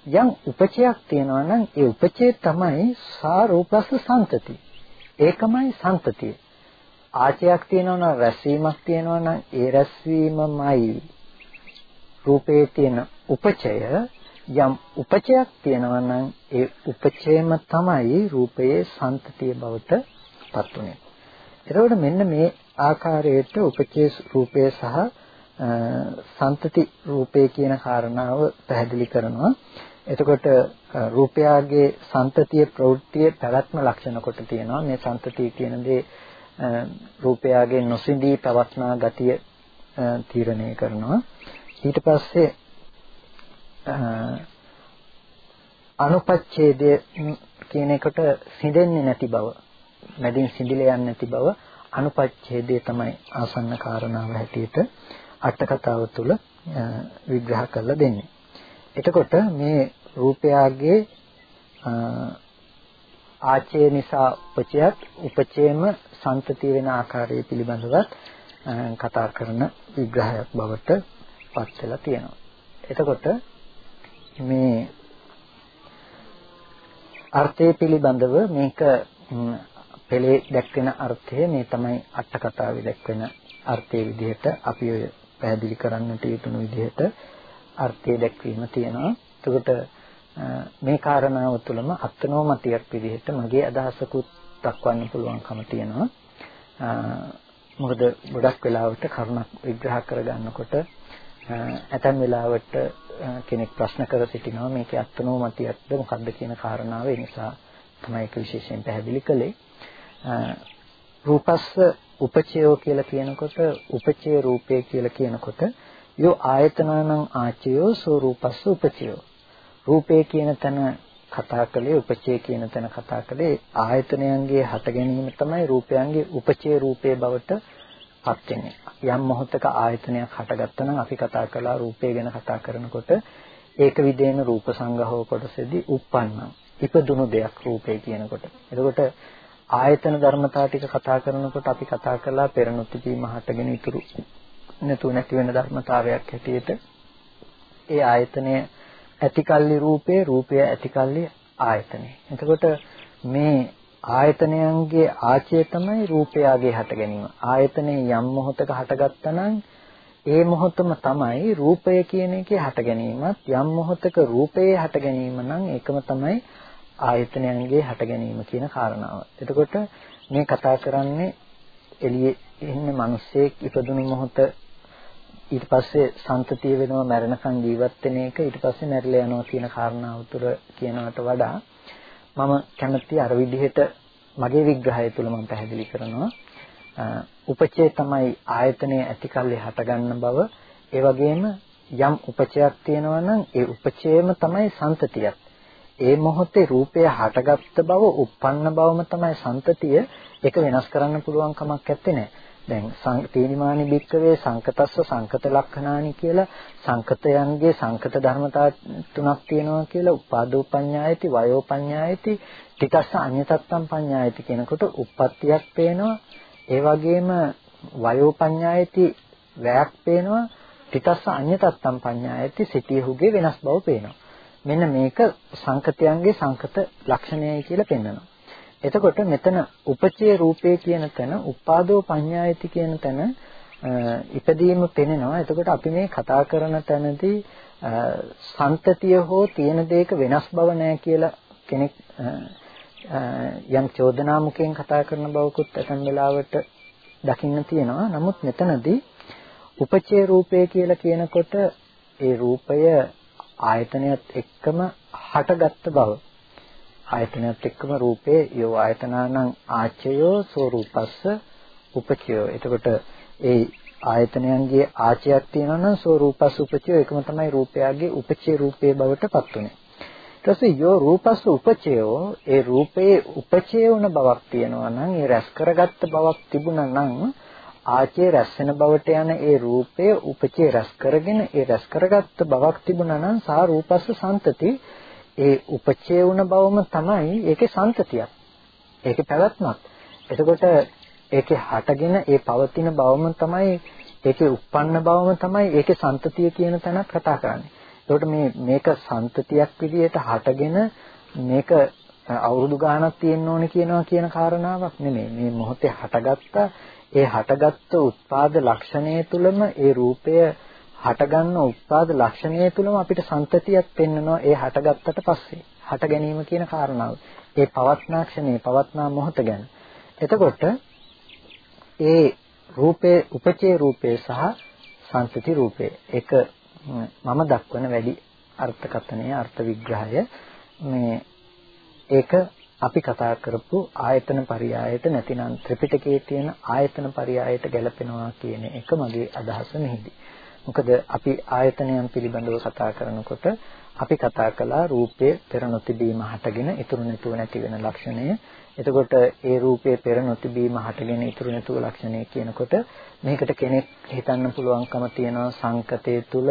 යම් උපචයක් තියෙනවා නම් ඒ උපචේ තමයි සා රූපස්ස සම්තති. ඒකමයි සම්තතිය. ආචයක් තියෙනවා නම් රැස්වීමක් තියෙනවා නම් ඒ රැස්වීමමයි රූපේ තියෙන උපචය යම් උපචයක් තියෙනවා නම් ඒ උපචයම තමයි රූපයේ සම්තතිය බවට පත් උනේ. එතකොට මෙන්න මේ ආකාරයට උපචේ රූපය සහ සම්තති රූපය කියන කාරණාව පැහැදිලි කරනවා. එතකොට රූපයාගේ සන්තතිය ප්‍රවෘත්තිය පැවැත්ම ලක්ෂණ කොට තියෙනවා මේ සන්තතිය කියන දේ රූපයාගේ නොසිඳී පවත්නා ගතිය තීරණය කරනවා ඊට පස්සේ අනුපච්ඡේදය කියන එකට සිඳෙන්නේ නැති බව මැදින් සිඳිලා යන්නේ නැති බව අනුපච්ඡේදය තමයි ආසන්න කාරණාව හැටියට අට කතාව තුළ විග්‍රහ කරලා දෙන්නේ එතකොට මේ රූපයාගේ ආචය නිසා උපචයත් උපචයම සන්තති වෙන ආකාරය පිළිබඳව කතා කරන විග්‍රහයක් බවට පත් වෙලා තියෙනවා. එතකොට මේ අර්ථය පිළිබඳව මේක පෙළේ දැක්වෙන අර්ථය මේ තමයි අට කතාවේ දැක්වෙන අර්ථයේ විදිහට අපි ඔය පැහැදිලි කරන්නට යුතුන විදිහට අර්ථය දැක්වීම තියෙනවා. එතකොට මේ කාරණාව තුළම අත්නෝමතියක් විදිහට මගේ අදහසකුත් දක්වන්න පුළුවන්කම තියෙනවා. මොකද ගොඩක් වෙලාවට කරුණක් විග්‍රහ කරගන්නකොට ඇතැම් වෙලාවට කෙනෙක් ප්‍රශ්න කර සිටිනවා මේකේ අත්නෝමතියක්ද මොකක්ද කියන කාරණාව ඒ නිසා තමයි ඒක විශේෂයෙන් පැහැදිලි කළේ. රූපස්ස උපචයෝ කියලා කියනකොට උපචය රූපය කියලා කියනකොට යෝ ආයතනානං ආචයෝ සෝ රූපස්ස උපචයෝ රූපේ කියන තැන කතා කළේ උපචේ කියන තැන කතා කළේ ආයතනයන්ගේ හට ගැනීම තමයි රූපයන්ගේ උපචේ රූපේ බවට පත් වෙන්නේ. යම් මොහොතක ආයතනයක් හටගත්තා නම් අපි කතා කළා රූපය ගැන කතා කරනකොට ඒක විදේන රූප සංගහව කොටසෙදී uppannam. ඉපදුණු දෙයක් රූපය කියනකොට. එතකොට ආයතන ධර්මතා ටික කතා කරනකොට අපි කතා කළා පෙර නොතිබීම හටගෙන ඉතුරු නැතුව නැති වෙන ධර්මතාවයක් හැටියට ඒ ආයතනය ඇතිකල්ලි රූපේ රූපය ඇතිකල්ලි ආයතනේ. එතකොට මේ ආයතනයන්ගේ ආචය තමයි රූපයගේ හට ගැනීම. ආයතනේ යම් මොහොතක හටගත්තා නම් ඒ මොහොතම තමයි රූපය කියන එකේ හට ගැනීමත් යම් මොහොතක රූපයේ හට ගැනීම නම් ඒකම තමයි ආයතනයන්ගේ හට ගැනීම කියන කාරණාව. එතකොට මේ කතා කරන්නේ එළියේ ඉන්න මිනිස්සෙක් ඉපදුණු මොහොත ඊට පස්සේ සන්තතිය වෙනවා මරණකම් ජීවත් වෙන එක ඊට පස්සේ මැරිලා යනවා කියන කාරණාව තුර කියනවට වඩා මම කැමති අර විදිහට මගේ විග්‍රහය තුල මම පැහැදිලි කරනවා. උපචේ තමයි ආයතනයේ ඇතිකල්ලි හටගන්න බව. ඒ වගේම යම් උපචයක් තියෙනවා නම් ඒ උපචේම තමයි සන්තතියක්. ඒ මොහොතේ රූපය හටගත්ත බව uppන්න බවම තමයි සන්තතිය. ඒක වෙනස් කරන්න පුළුවන් කමක් නැත්තේ. නෑ දැන් තීනිමානි බික්කවේ සංකතස්ස සංකත ලක්ෂණානි කියලා සංකතයන්ගේ සංකත ධර්මතා තුනක් තියෙනවා කියලා උපාදෝ පඤ්ඤායති වයෝ පඤ්ඤායති ටිකස්ස අඤ්‍යතත්තම් පඤ්ඤායති කියනකොට උප්පත්තියක් පේනවා. ඒ වගේම වයෝ පඤ්ඤායති වැයක් පේනවා. ටිකස්ස අඤ්‍යතත්තම් පඤ්ඤායති සිටියහුගේ වෙනස් බව පේනවා. මෙන්න මේක සංකතයන්ගේ සංකත ලක්ෂණයයි කියලා පෙන්වනවා එතකොට මෙතන උපචේ රූපේ කියන තැන උපාදෝ පඤ්ඤායති කියන තැන ඉපදීම පෙනෙනවා. එතකොට අපි මේ කතා කරන තැනදී සන්තතිය හෝ තියෙන දෙයක වෙනස් බව නැහැ කියලා කෙනෙක් යම් චෝදනාමුකයෙන් කතා කරන බවකුත් ඇතන් වෙලාවට දකින්න තියෙනවා. නමුත් මෙතනදී උපචේ රූපය කියලා කියනකොට ඒ රූපය ආයතනයත් එක්කම හටගත්ත බව ආයතනයත් එක්කම රූපේ යෝ ආයතනානං ආචයෝ ස්වરૂපස්ස උපචයෝ. එතකොට ඒ ආයතනයන්ගේ ආචයක් තියෙනවා නම් ස්වરૂපස්ස උපචයෝ ඒකම තමයි රූපයගේ උපචේ රූපේ බවට පත් වෙන්නේ. ඊට පස්සේ යෝ රූපස්ස උපචයෝ ඒ රූපේ උපචේ වුණ බවක් තියෙනවා නම් ඒ රැස් කරගත්ත බවක් තිබුණා නම් ආචේ රැස් වෙන බවට යන ඒ රූපය උපචේ රැස් කරගෙන ඒ රැස් කරගත්ත බවක් තිබුණා නම් සා රූපස්ස සම්තති ඒ උපචේ වුණ බවම තමයි ඒකේ සන්තතියක්. ඒකේ පැවැත්මක්. එතකොට ඒකේ හටගෙන ඒ පවතින බවම තමයි ඒකේ උප්පන්න බවම තමයි ඒකේ සන්තතිය කියන තැන කතා කරන්නේ. එතකොට මේ මේක සන්තතියක් විදිහට හටගෙන මේක අවුරුදු ගාණක් තියෙන්න ඕනේ කියනවා කියන කාරණාවක් නෙමෙයි. මේ මොහොතේ හටගත්ත ඒ හටගත්තු උත්පාද ලක්ෂණය තුළම ඒ රූපය හටගන්න උත්පාද ලක්ෂණය තුළම අපිට සන්තතියක් පෙන්වනවා ඒ හටගත්තට පස්සේ හට ගැනීම කියන කාරණාව. ඒ පවත්නා ක්ෂණේ පවත්නා මොහොත ගැන. එතකොට ඒ රූපේ උපචේ රූපේ සහ සංතති රූපේ එක මම දක්වන වැඩි අර්ථකථනය අර්ථ විග්‍රහය මේ ඒක අපි කතා කරපු ආයතන පරියායට නැතිනම් ත්‍රිපිටකයේ තියෙන ආයතන පරියායට ගැලපෙනවා කියන එක මගේ අදහස මෙහිදී. මොකද අපි ආයතනයන් පිළිබඳව කතා කරනකොට අපි කතා කළා රූපයේ පෙර නොතිබීම හටගෙන ඉතුරු නැතුව නැති වෙන ලක්ෂණය. එතකොට ඒ රූපයේ පෙර නොතිබීම හටගෙන ඉතුරු නැතුව ලක්ෂණය කියනකොට මේකට කෙනෙක් හිතන්න පුළුවන්කම තියෙනවා සංකතයේ තුල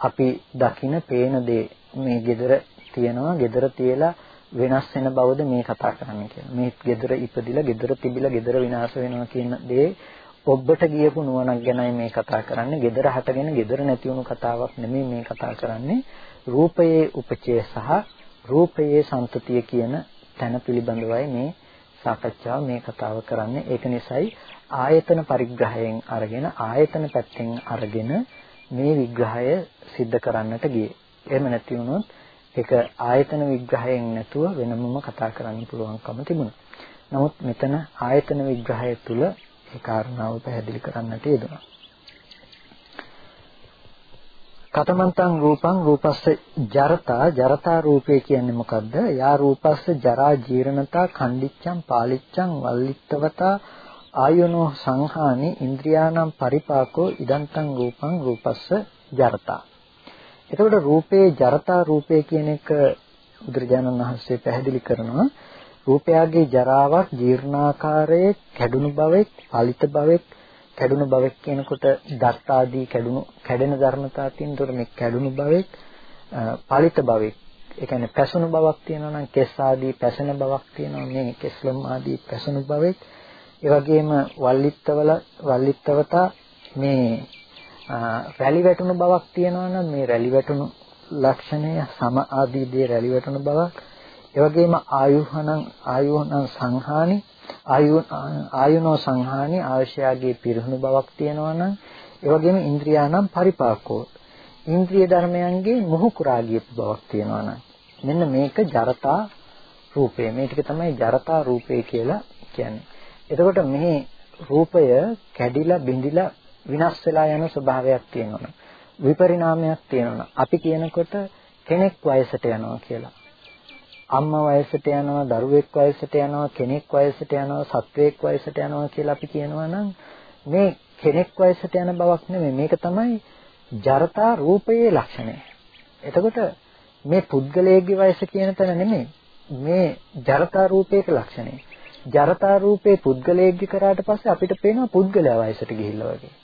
අපි දකින පේන දේ මේ gedara තියෙනවා gedara තියලා වෙනස් වෙන බවද මේ කතා කරන්නේ කියලා. මේ gedara ඉපදිලා gedara තිබිලා gedara විනාශ වෙනවා කියන දේ ඔබට ගියපු නුවණක් ගැනයි මේ කතා කරන්නේ. gedara හටගෙන gedara නැති වුණු කතාවක් නෙමෙයි මේ කතා කරන්නේ. රූපයේ උපචය සහ රූපයේ සම්තතිය කියන තැන පිළිබඳවයි මේ සාකච්ඡාව මේ කතාව කරන්නේ. ඒක නිසායි ආයතන පරිග්‍රහයෙන් අරගෙන ආයතන පැත්තෙන් අරගෙන මේ විග්‍රහය सिद्ध කරන්නට ගියේ. එහෙම නැති වුණොත් ඒක ආයතන විග්‍රහයෙන් නැතුව වෙනමම කතා කරන්න පුළුවන්කම තිබුණා. නමුත් මෙතන ආයතන විග්‍රහය තුල ඒ කාරණාව පැහැදිලි කරන්නට යෙදුණා. කතමන්තං රූපං රූපස්ස ජරතා ජරතා රූපේ කියන්නේ මොකද්ද? යා රූපස්ස ජරා ජීර්ණතා khණ්ඩිච්ඡං පාලිච්ඡං වල්ලිත්තවතා ආයනෝ සංහානි ඉන්ද්‍රියානම් පරිපාකෝ ඉදන්තං රූපං රූපස්ස ජරතා. එතකොට රූපේ ජරතා රූපේ කියන එක බුදුරජාණන් වහන්සේ පැහැදිලි කරනවා රූපයගේ ජරාවක් ජීර්ණාකාරයේ කැඩුණු බවෙක්, පලිත බවෙක්, කැඩුණු බවෙක් කියනකොට දත් ආදී කැඩුණු කැඩෙන ධර්මතා තියෙනතොර මේ කැඩුණු බවෙක්, පලිත බවෙක්. ඒ කියන්නේ පැසුණු බවක් තියෙනවා නම් කෙස් ආදී පැසෙන බවක් තියෙනවා මේ කෙස්ලම් ආදී පැසුණු බවෙක්. ඒ වගේම වල්ලිත්තවල වල්ලිත්තවතා මේ රැලි වැටුණු බවක් තියෙනවා නම් මේ රැලි වැටුණු ලක්ෂණය සම ආදී දේ රැලි වැටුණු බවක් ඒ වගේම ආයුහණං ආයුහණං සංහානි ආයු ආයුනෝ සංහානි ආශයාගේ පිරිහුණු බවක් තියෙනවා නම් ඒ වගේම ඉන්ද්‍රියානම් පරිපාකෝ. ඉන්ද්‍රිය ධර්මයන්ගේ මොහු කුරා ගියපු බවක් තියෙනවා නම් මෙන්න මේක ජරතා රූපය. මේ ටික තමයි ජරතා රූපය කියලා කියන්නේ. එතකොට මේ රූපය කැඩිලා බිඳිලා විනාශ වෙලා යන ස්වභාවයක් තියෙනවා විපරිණාමයක් තියෙනවා අපි කියනකොට කෙනෙක් වයසට යනවා කියලා. අම්මා වයසට යනවා දරුවෙක් වයසට යනවා කෙනෙක් වයසට යනවා සත්වයක් වයසට යනවා කියලා අපි කියනවා නම් මේ කෙනෙක් වයසට යන බවක් නෙමෙයි මේක තමයි ජරතා රූපයේ ලක්ෂණය. එතකොට මේ පුද්ගලයේ වයස කියන තැන නෙමෙයි මේ ජරතා රූපයක ලක්ෂණය. ජරතා රූපේ පුද්ගලයේ කරාට පස්සේ අපිට පේනවා පුද්ගලයා වයසට ගිහිල්ලා වගේ.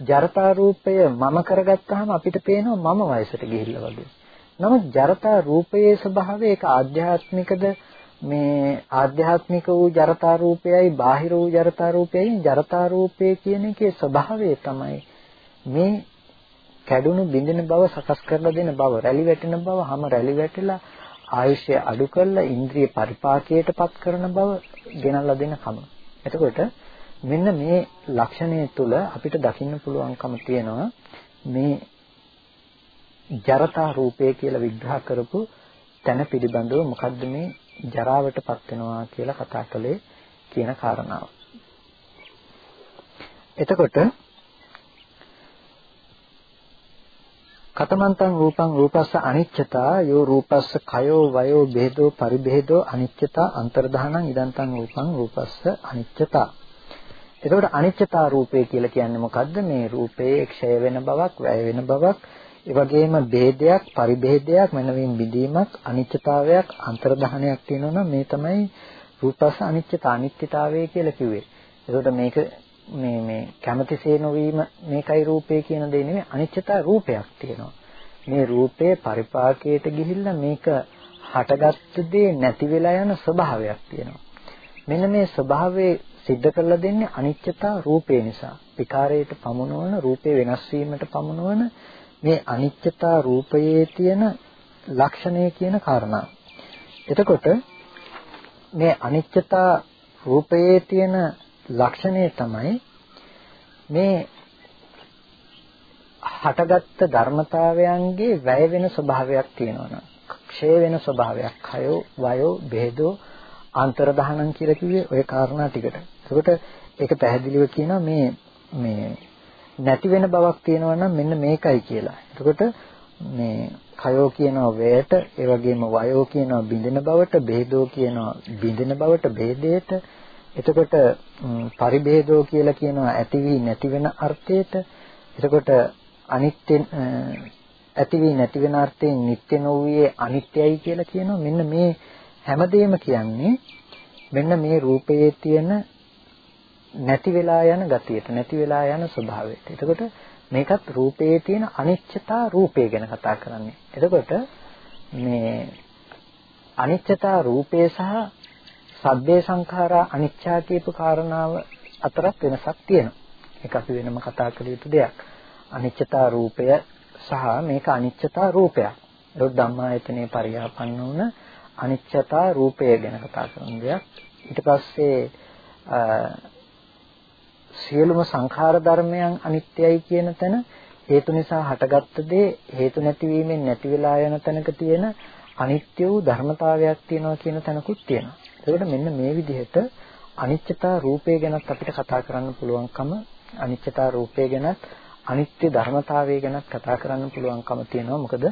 ජරතා රූපය මම කරගත්තාම අපිට පේනවා මම වයසට ගිහිල්ලා වගේ. නමුත් ජරතා රූපයේ ස්වභාවය ඒක ආධ්‍යාත්මිකද මේ ආධ්‍යාත්මික වූ ජරතා රූපයයි බාහිර වූ ජරතා රූපයයි ජරතා රූපය කියන එකේ ස්වභාවය තමයි මේ කැඩුණු බිඳෙන බව සකස් කරලා දෙන බව රැලි වැටෙන බව හැම රැලි වැටලා ආයුෂය අඩු කරලා ඉන්ද්‍රිය පරිපාකයටපත් කරන බව ගෙනල්ලා දෙන කම. එතකොට මෙන්න මේ ලක්ෂණය තුළ අපිට දකින්න පුළුවන්කම තියෙනවා මේ ජරතා රූපය කියලා විග්‍රහ කරපු තැන පිළිබඳව මොකද්ද මේ ජරාවටපත් වෙනවා කියලා කතා කළේ කියන කාරණාව. එතකොට කතමන්තං රූපං රූපස්ස අනිච්චතා යෝ රූපස්ස කයෝ වයෝ බෙහෙදෝ පරිබෙහෙදෝ අනිච්චතා අන්තර්ධානං ඉදන්තං රූපං රූපස්ස අනිච්චතා එතකොට අනිච්චතා රූපය කියලා කියන්නේ මොකද්ද මේ රූපයේ ක්ෂය වෙන බවක් වැය වෙන බවක් ඒ වගේම ભેදයක් පරිභේදයක් මනවින් බිඳීමක් අනිත්‍යතාවයක් අන්තර්ධානයක් තියෙනවා නම් මේ තමයි රූපස අනිත්‍යතා අනිත්‍යතාවය කියලා කිව්වේ. ඒකට මේක මේ මේ කැමැතිසේ නොවීම මේකයි රූපේ කියන දේ නෙමෙයි අනිත්‍යතා රූපයක් තියෙනවා. මේ රූපේ පරිපාකයට ගිහිල්ලා මේක හටගත්ත දේ නැති වෙලා යන ස්වභාවයක් තියෙනවා. මෙන්න මේ ස්වභාවයේ සිද්ධ කරලා දෙන්නේ අනිත්‍යතා රූපේ නිසා. විකාරයට පමුණවන රූපේ වෙනස් වීමට පමුණවන මේ අනිත්‍යතා රූපයේ තියෙන ලක්ෂණය කියන කාරණා. එතකොට මේ අනිත්‍යතා රූපයේ තියෙන ලක්ෂණය තමයි මේ හටගත්ත ධර්මතාවයන්ගේ වැය වෙන ස්වභාවයක් තියෙනවා ක්ෂය වෙන ස්වභාවයක් හයෝ වයෝ බෙහෙදෝ අන්තරදහනං කියලා කිව්වේ ওই කාරණා ටිකට. එතකොට ඒක පැහැදිලිව කියනවා මේ මේ නැති වෙන බවක් තියෙනවා නම් මෙන්න මේකයි කියලා. එතකොට මේ කයෝ කියනවා වේයට, ඒ වගේම වයෝ කියනවා බිඳෙන බවට, බේදෝ කියනවා බිඳෙන බවට, බේදයට. එතකොට පරිබේදෝ කියලා කියනවා ඇති වී නැති වෙන අර්ථයට. එතකොට අනිත්‍ය ඇති වී නැති වෙන අර්ථයෙන් නිට්ටය නොවුයේ අනිත්‍යයි කියලා කියනවා. මෙන්න මේ හැමදේම කියන්නේ මෙන්න මේ රූපයේ තියෙන නැති වෙලා යන ගතියට නැති වෙලා යන ස්වභාවයට. එතකොට මේකත් රූපයේ තියෙන අනිච්චතා රූපය ගැන කතා කරන්නේ. එතකොට මේ අනිච්චතා රූපය සහ සබ්බේ සංඛාරා අනිච්චා කියපු කාරණාව අතරත් වෙනසක් තියෙනවා. ඒක අපි වෙනම කතා කළ යුතු දෙයක්. අනිච්චතා රූපය සහ මේක අනිච්චතා රූපයක්. ඒක ධම්මායතනේ පරියාපන්න වුණ අනිච්චතා රූපය ගැන කතා කරන දෙයක්. ඊට පස්සේ සියලුම සංඛාර ධර්මයන් අනිත්‍යයි කියන තැන හේතු නිසා හටගත්ත දේ හේතු නැතිවීමෙන් නැති වෙලා යන තැනක තියෙන අනිත්‍ය වූ ධර්මතාවයක් තියෙනවා කියන තැනකුත් තියෙනවා. ඒකට මෙන්න මේ විදිහට අනිත්‍යතා රූපය ගැනත් අපිට කතා කරන්න පුළුවන්කම අනිත්‍යතා රූපය ගැනත් අනිත්‍ය ධර්මතාවය ගැනත් කතා කරන්න පුළුවන්කම තියෙනවා. මොකද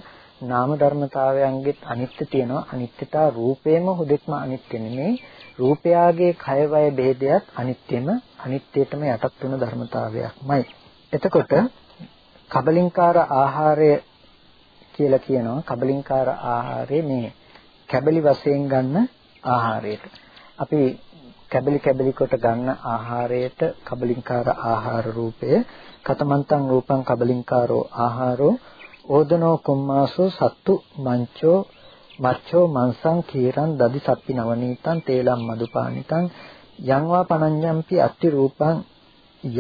නාම ධර්මතාවයන්ගෙත් අනිත්‍ය තියෙනවා. අනිත්‍යතා රූපේම හුදෙක්ම අනිත්‍ය නෙමෙයි. රූපයාගේ කය වය ભેදයක් අනිත්‍යෙම අනිත්‍යයටම යටත් වෙන ධර්මතාවයක්මයි. එතකොට කබලින්කාර ආහාරය කියලා කියනවා කබලින්කාර ආහාරයේ මේ කැබලි වශයෙන් ගන්න ආහාරයට. අපි කැබලි කැබලි කොට ගන්න ආහාරයට කබලින්කාර ආහාර රූපය කතමන්තං රූපං කබලින්කාරෝ ආහාරෝ ඕදනෝ කුම්මාසෝ සත්තු මංචෝ මච්චෝ මංසං කීරං දදි සප්පි නවනීතං තේලම් මදුපානිතං යංවා පනඤ්ඤම්පි අත්ති රූපං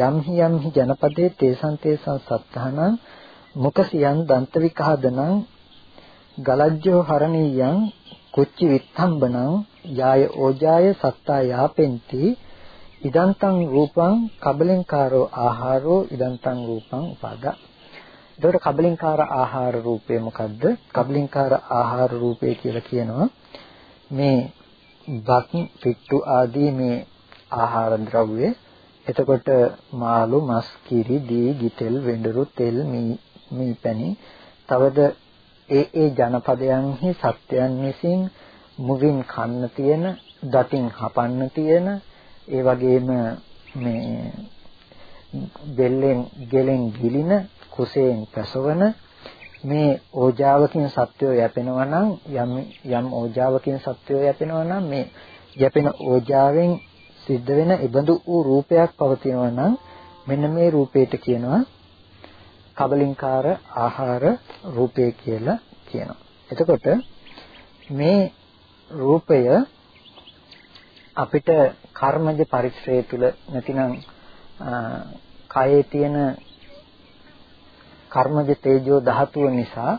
යම් හි යම් හි ජනපදේ තේසං තේසං සත්තහනං මුකසියන් දන්ත විකහදනං ගලජ්ජෝ හරණීයං කුච්චි විත්තම්බනං යාය ඕජාය සත්තා යාපෙන්ති ඉදන්තං රූපං කබලෙන්කාරෝ ආහාරෝ ඉදන්තං රූපං උපාදා එතකොට කබලින්කාර ආහාර රූපය මොකද්ද? කබලින්කාර ආහාර රූපය කියලා කියනවා. මේ බත් පිට්ටු ආදී මේ ආහාර ද්‍රව්‍ය. එතකොට මාළු මස් කිරි දී ගිතෙල් වෙඬරු තෙල් මී මී පැණි. තවද ඒ ඒ ජනපදයන්හි සත්‍යයන් විසින් මුවින් කන්න තියෙන දතින් හපන්න තියෙන ඒ වගේම මේ බෙල්ලෙන් ගෙලෙන් ගිලින කුසයෙන් පැසවන මේ ඕජාවකින් සත්වය යැපෙනවා නම් යම් යම් ඕජාවකින් සත්වය යැපෙනවා නම් මේ යැපෙන ඕජාවෙන් සිද්ධ වෙන ඉබඳු වූ රූපයක් පවතිනවා නම් මෙන්න මේ රූපයට කියනවා කබලින්කාර ආහාර රූපය කියලා කියනවා. එතකොට මේ රූපය අපිට කර්මජ පරිශ්‍රය තුල නැතිනම් කයේ තියෙන කර්මජ තේජෝ ධාතුව නිසා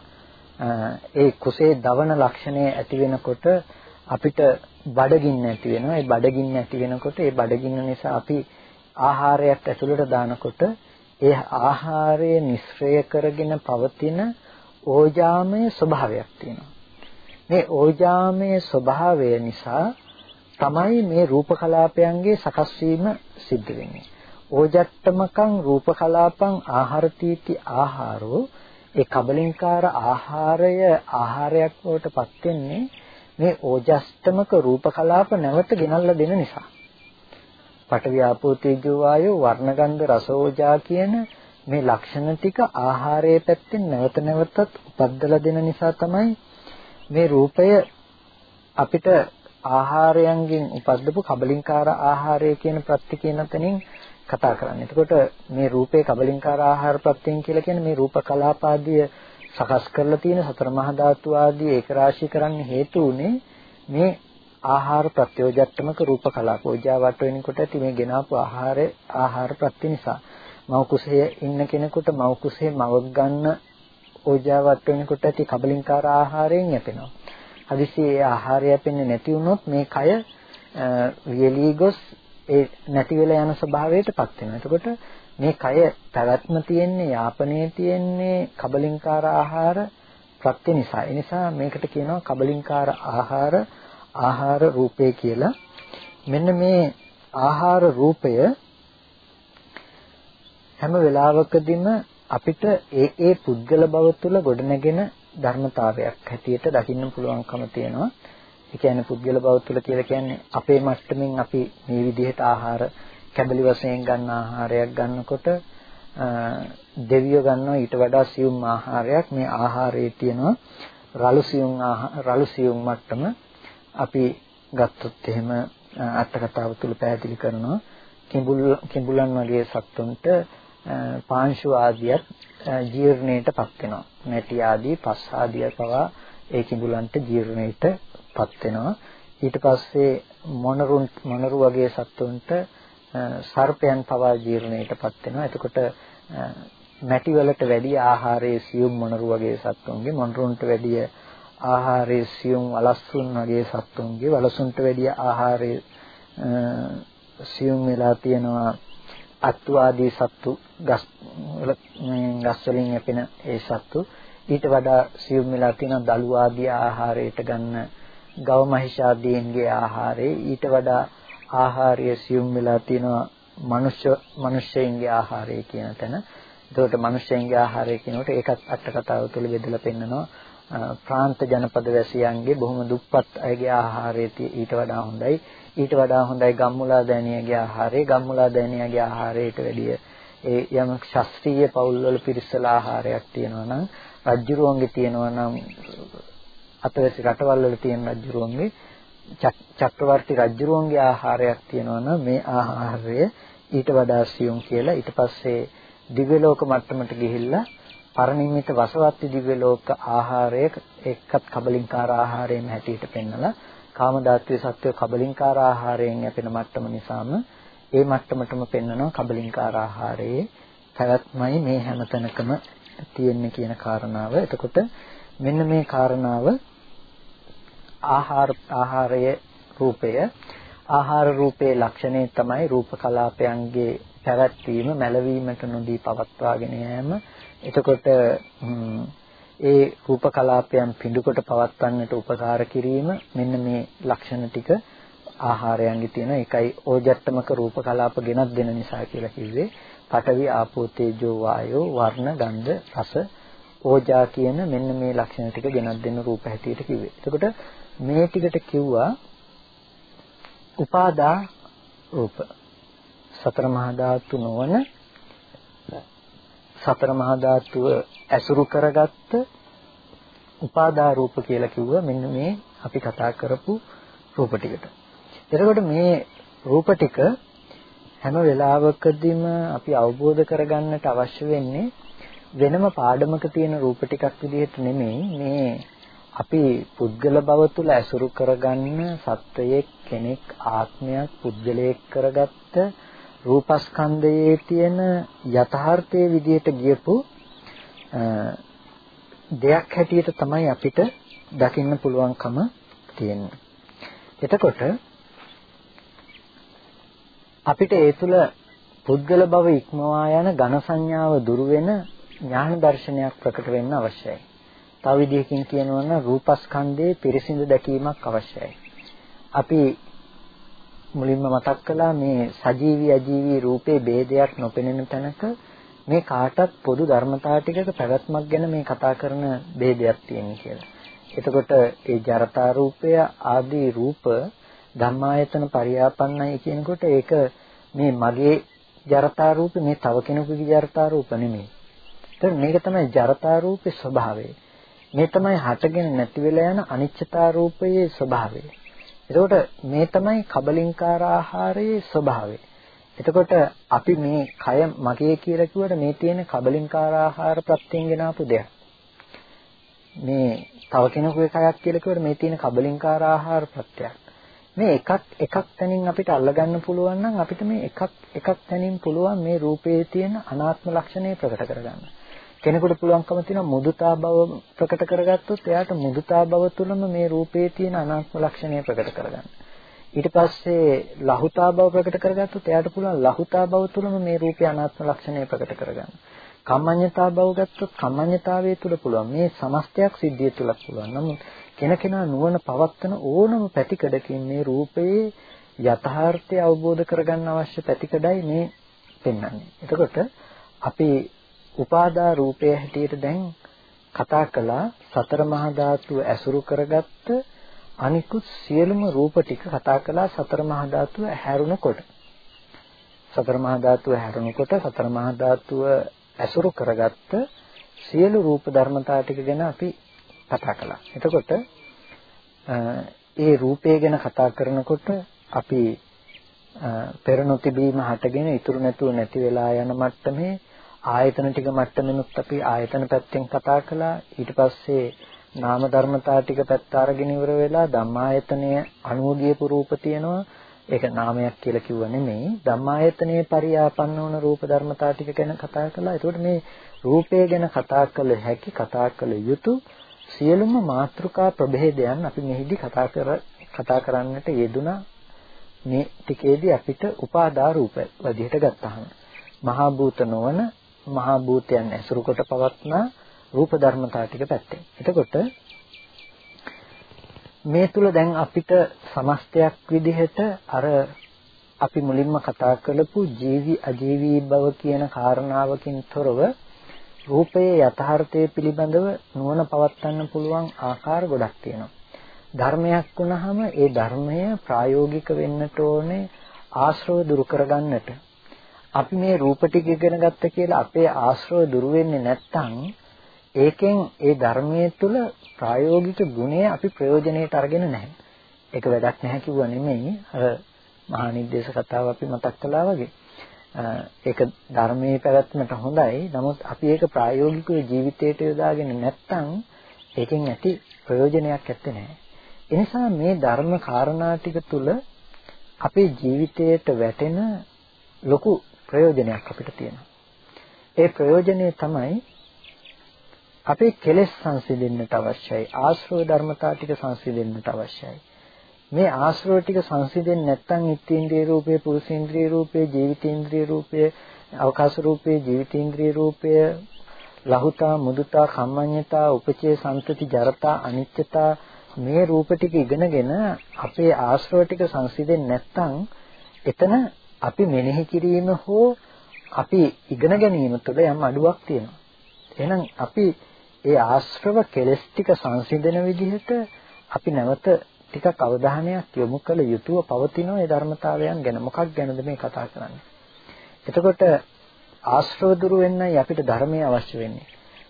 ඒ කුසේ දවන ලක්ෂණය ඇති වෙනකොට අපිට බඩගින්න ඇති වෙනවා. ඒ බඩගින්න ඇති වෙනකොට ඒ බඩගින්න නිසා අපි ආහාරයක් ඇතුළට දානකොට ඒ ආහාරය නිස්සය කරගෙන පවතින ඕජාමය ස්වභාවයක් තියෙනවා. මේ ඕජාමය ස්වභාවය නිසා තමයි මේ රූප කලාපයන්ගේ සකස් වීම සිද්ධ වෙන්නේ. ඕජට්ටමකං රූපකලාපං ආහාරතීති ආහාරෝ ඒ කබලින්කාර ආහාරය ආහාරයක් බවට පත් වෙන්නේ මේ ඕජස්තමක රූපකලාප නැවත ගෙනල්ලා දෙන නිසා. පඨවි ආපෝ තේජෝ වායෝ වර්ණගන්ධ රසෝජා කියන මේ ලක්ෂණ ටික ආහාරයේ පැත්තෙන් නැවත නැවතත් උපද්දලා දෙන නිසා තමයි මේ රූපය අපිට ආහාරයන්ගෙන් උපද්දපු කබලින්කාර ආහාරය කියන ප්‍රත්‍ය කියන තැනින් කතා කරන්නේ. එතකොට මේ රූපේ කබලින්කාර ආහාර ප්‍රත්‍යයෙන් කියලා කියන්නේ මේ රූප කලාපාදිය සකස් කරලා තියෙන සතර මහා ධාතු ආදී ඒක රාශී කරන්න හේතු උනේ මේ ආහාර ප්‍රත්‍යෝජට්ටමක රූප කලාප ඕජාවට වෙනකොට ඇති මේ ගෙනාපු ආහාරය ආහාර ප්‍රත්‍ය නිසා මව කුසයේ ඉන්න කෙනෙකුට මව කුසයේ මවක් ගන්න ඕජාවට වෙනකොට ඇති කබලින්කාර ආහාරයෙන් යැපෙනවා. හදිසියේ ආහාරය යැපෙන්නේ නැති වුණොත් මේ කය වියලී ගොස් ඒ නැති වෙලා යන ස්වභාවයටපත් වෙනවා. එතකොට මේ කය පැවැත්ම තියෙන්නේ යාපනයේ තියෙන්නේ කබලින්කාර ආහාර ප්‍රත්‍ය නිසා. ඒ නිසා මේකට කියනවා කබලින්කාර ආහාර ආහාර රූපය කියලා. මෙන්න මේ ආහාර රූපය හැම වෙලාවකදීම අපිට ඒ ඒ පුද්ගල භව තුළ ගොඩනැගෙන ධර්මතාවයක් හැටියට දකින්න පුළුවන්කම තියෙනවා. ඒ කියන්නේ පුද්ගල භව තුළ කියලා කියන්නේ අපේ මට්ටමින් අපි මේ විදිහට ආහාර කැබලි වශයෙන් ගන්න ආහාරයක් ගන්නකොට දෙවියෝ ගන්නවා ඊට වඩා සියුම් ආහාරයක්. මේ ආහාරයේ තියෙනවා රළු සියුම් රළු සියුම් මට්ටම අපි ගත්තොත් එහෙම අට කතාව තුළ පැහැදිලි කරනවා. කිඹුල් කිඹුලන් වගේ සත්තුන්ට පාංශු ආදියත් ජීර්ණයටපත් වෙනවා. නැටි ආදී පස් ආදිය පවා ඒ කිඹුලන්ට ජීර්ණයට පත් වෙනවා. ඊට පස්සේ මොනරුන් මොනරු වගේ සත්තුන්ට සර්පයන් පවා ජීර්ණයටපත් වෙනවා. එතකොට මැටි වලට වැඩි ආහාරයේ සියුම් මොනරු වගේ සත්තුන්ගේ මොනරුන්ට වැඩි ආහාරයේ සියුම් වලස්සුන් වගේ සත්තුන්ගේ වලසුන්ට වැඩි ආහාරයේ සියුම් වෙලා තියෙනවා අත්තු ආදී සත්තු ගස් ගස් වලින් යැපෙන ඒ සත්තු. ඊට වඩා සියුම් වෙලා තියෙන දළු ආදී ආහාරයට ගන්න ගව මහිෂාදීන්ගේ ආහාරේ ඊට වඩා ආහාරය සියුම් වෙලා තියෙනවා මනුෂ්‍ය මනුෂ්‍යයින්ගේ ආහාරය කියන තැන. එතකොට මනුෂ්‍යයින්ගේ ආහාරය කියනකොට ඒකත් අට කතාව තුළ බෙදලා පෙන්නනවා. ප්‍රාන්ත ජනපද වැසියන්ගේ බොහොම දුප්පත් අයගේ ආහාරය ඊට වඩා හොඳයි. ඊට වඩා හොඳයි ගම්මුලා දෑනියගේ ආහාරය. ගම්මුලා දෑනියගේ ආහාරයට වැඩිය ඒ යම් ශාස්ත්‍රීය පවුල්වල පිරිසලා ආහාරයක් තියෙනවා නම් රජ්ජුරුවන්ගේ තියෙනවා නම් අතවැසි රටවල් වල තියෙන රජ්ජුරුවන්ගේ චක්‍රවර්ති රජුරුවන්ගේ ආහාරයක් තියෙනවා නම් මේ ආහාරය ඊට වඩා සියුම් කියලා ඊට පස්සේ දිව්‍ය ලෝක මට්ටමට ගිහිල්ලා පරිනිම්මිත වසවත්ති දිව්‍ය ලෝක ආහාරය එක්කත් කබලින්කාර ආහාරයෙන් හැටියට පෙන්නලා කාමදාත්වයේ සත්‍ය කබලින්කාර ආහාරයෙන් යැපෙන මට්ටම නිසාම ඒ මට්ටමටම පෙන්නනවා කබලින්කාර ආහාරයේ පැවැත්මයි මේ හැමතැනකම තියෙන්නේ කියන කාරණාව. එතකොට මෙන්න මේ කාරණාව ආහාර ආහාරයේ රූපය ආහාර රූපයේ ලක්ෂණය තමයි රූප කලාපයන්ගේ පැවැත්වීම මැලවීමට නොදී පවත්වාගෙන යෑම. එතකොට ඒ රූප කලාපයන් පිඬුකොට පවත්වන්නට උපකාර කිරීම මෙන්න මේ ලක්ෂණ ටික ආහාරයන්ගේ තියෙන එකයි ඕජට්ටමක රූප කලාප ගෙනත් දෙන නිසා කියලා කිව්වේ. පඨවි ආපෝ තේජෝ වායෝ වර්ණ ගන්ධ රස ඕජා කියන මෙන්න මේ ලක්ෂණ ටික ගෙනත් දෙන රූප හැටියට කිව්වේ. එතකොට මේ ටිකට කිව්වා උපාදා රූප. සතර මහා ධාතු නොවන සතර මහා ධාතුව ඇසුරු කරගත්ත උපාදා රූප කියලා කිව්වා මෙන්න මේ අපි කතා කරපු රූප ටිකට. එතකොට මේ රූප ටික හැම වෙලාවකදීම අපි අවබෝධ කරගන්නට අවශ්‍ය වෙන්නේ වෙනම පාඩමක තියෙන රූප ටිකක් විදිහට නෙමෙයි මේ අපි පුද්ගල භව තුල ඇසුරු කරගන්න සත්වයේ කෙනෙක් ආත්මයක් පුද්ගලයෙක් කරගත්ත රූපස්කන්ධයේ තියෙන යථාර්ථයේ විදිහට ගියපු දෙයක් හැටියට තමයි අපිට දකින්න පුළුවන්කම තියෙන්නේ. එතකොට අපිට ඒ තුල පුද්ගල භව ඉක්මවා යන ඝන සංඥාව දුරු වෙන ඥාන දර්ශනයක් ප්‍රකට වෙන්න අවශ්‍යයි. තව විදිහකින් කියනවා නම් රූපස්කන්ධයේ පිරිසිදු දැකීමක් අවශ්‍යයි. අපි මුලින්ම මතක් කළා මේ සජීවී අජීවී රූපේ ભેදයක් නොපෙනෙන තැනක මේ කාටත් පොදු ධර්මතාව ටිකක පැවැත්මක් ගැන මේ කතා කරන ભેදයක් තියෙන කියලා. එතකොට ඒ ජරතා රූපය ආදී රූප ධම්මායතන පරියාපන්නයි කියනකොට ඒක මේ මගේ ජරතා රූප මේ තව කෙනෙකුගේ ජරතා රූප නෙමෙයි. ඒත් මේක තමයි ජරතා රූපේ ස්වභාවය. මේ තමයි හටගෙන නැති වෙලා යන අනිච්චතා රූපයේ ස්වභාවය. එතකොට මේ තමයි කබලින්කාර ආහාරයේ ස්වභාවය. එතකොට අපි මේ කය මගේ කියලා කිව්වට මේ තියෙන කබලින්කාර ආහාර ප්‍රත්‍යයෙන් ගෙන ආපු දෙයක්. මේ තව කෙනෙකුගේ කයක් කියලා කිව්වට මේ තියෙන කබලින්කාර ආහාර ප්‍රත්‍යක්. මේ එකක් එකක් තැනින් අපිට අල්ලගන්න පුළුවන් නම් අපිට මේ එකක් එකක් තැනින් පුළුවන් මේ රූපයේ තියෙන අනාත්ම ලක්ෂණය ප්‍රකට කරගන්න. කෙනෙකුට පුළුවන්කම තියෙනවා මුදුතා බව ප්‍රකට කරගත්තොත් එයාට මුදුතා බව තුළම මේ රූපේ තියෙන අනාත්ම ලක්ෂණය ප්‍රකට කරගන්න. ඊට පස්සේ ලහුතා බව ප්‍රකට කරගත්තොත් එයාට පුළුවන් ලහුතා බව තුළම මේ රූපේ අනාත්ම ලක්ෂණය ප්‍රකට කරගන්න. කම්මඤ්ඤතා බව ගත්තොත් කම්මඤ්ඤතාවයේ තුල පුළුවන් මේ සමස්තයක් සිද්ධිය තුල පුළුවන්. නමුත් කෙනකෙනා නුවණ පවත්තන ඕනම පැතිකඩකින් මේ රූපයේ යථාර්ථය අවබෝධ කරගන්න අවශ්‍ය පැතිකඩයි මේ පෙන්වන්නේ. එතකොට අපි උපාදා රූපය හැටියට දැන් කතා කළා සතර මහා ධාතුව ඇසුරු කරගත්ත අනිකුත් සියලුම රූප ටික කතා කළා සතර මහා ධාතුව හැරුණකොට සතර මහා ධාතුව හැරුණකොට සතර මහා ධාතුව ඇසුරු කරගත්ත සියලු රූප ධර්මතා ටික ගැන අපි කතා කළා. එතකොට ඒ රූපය ගැන කතා කරනකොට අපි පෙර නොතිබීම හටගෙන ඉතුරු නැතුව නැති වෙලා යන මට්ටමේ ආයතන ටික මට්ටමිනුත් අපි ආයතන පැත්තෙන් කතා කළා. ඊට පස්සේ නාම ධර්මතා ටික පැත්ත අරගෙන ඉවර වෙලා ධම්මායතනය අනුෝගියපු රූප තියෙනවා. ඒක නාමයක් කියලා කිව්ව නෙමෙයි. ධම්මායතනයේ පරියාපන්න වන රූප ධර්මතා ටික ගැන කතා කළා. ඒකට මේ රූපය ගැන කතා කළ හැකි කතා කළ යුතු සියලුම මාත්‍රිකා ප්‍රභේදයන් අපි මෙහිදී කතා කර කතා කරන්නට යෙදුනා මේ ටිකේදී අපිට උපාදා රූප විදිහට ගත්තාම මහා භූත නොවන මහා භූතයන් ඇසුරු කොට පවත්නා රූප ධර්මතා ටික පැත්තෙන්. එතකොට මේ තුල දැන් අපිට සමස්තයක් විදිහට අර අපි මුලින්ම කතා කළපු ජීවි අජීවී බව කියන කාරණාවකින් තොරව රූපයේ යථාර්ථය පිළිබඳව නුවණ පවත්වන්න පුළුවන් ආකාර ගොඩක් තියෙනවා. ධර්මයක් වුණාම ඒ ධර්මය ප්‍රායෝගික වෙන්නට ඕනේ ආශ්‍රව දුරු කරගන්නට. අපි මේ රූප ටික ඉගෙන ගත්ත කියලා අපේ ආශ්‍රව දුරු වෙන්නේ නැත්නම් ඒකෙන් ඒ ධර්මයේ තුල ප්‍රායෝගික ගුණය අපි ප්‍රයෝජනෙට අරගෙන නැහැ. ඒක වැඩක් නැහැ කිව්වා නෙමෙයි. අර මහා නිද්දේශ කතාව අපි මතක් කළා වගේ. ඒක ධර්මයේ පැවැත්මට හොඳයි. නමුත් අපි ඒක ප්‍රායෝගිකව ජීවිතයට යොදාගෙන නැත්නම් ඒකෙන් ඇති ප්‍රයෝජනයක් ඇත්තේ නැහැ. එනිසා මේ ධර්ම කාරණා ටික තුල අපේ ජීවිතයට වැටෙන ලොකු ප්‍රයෝජනයක් අපිට තියෙනවා. ඒ ප්‍රයෝජනය තමයි අපේ කෙලෙස් සංසිඳෙන්නට අවශ්‍යයි. ආශ්‍රව ධර්මතා ටික සංසිඳෙන්නට අවශ්‍යයි. මේ ආශ්‍රව ටික සංසිඳෙන්නේ නැත්නම් ඉත්ත්‍ේන්ද්‍රිය රූපේ, පුරුෂේන්ද්‍රිය රූපේ, ජීවිතේන්ද්‍රිය රූපේ, අවකාශ රූපේ, ජීවිතේන්ද්‍රිය රූපය, ලහුතා, මුදුතා, කම්මඤ්ඤතා, උපචේ, සම්තති, ජරතා, අනිත්‍යතා මේ රූප ටික ඉගෙනගෙන අපේ ආශ්‍රව ටික සංසිඳෙන්නේ නැත්නම් එතන අපි මෙනෙහි කිරීම හෝ අපි ඉගෙන ගැනීම තුළ යම් අඩුවක් තියෙනවා. එහෙනම් අපි ඒ ආශ්‍රව කෙලස් ටික සංසිඳන විදිහට අපි නැවත ටිකක් අවධානයක් යොමු කළ යුතුව පවතින ඒ ධර්මතාවයන් ගැන මොකක් ගැනද මේ කතා කරන්නේ. එතකොට ආශ්‍රව දුරු වෙන්නයි අපිට ධර්මය අවශ්‍ය වෙන්නේ.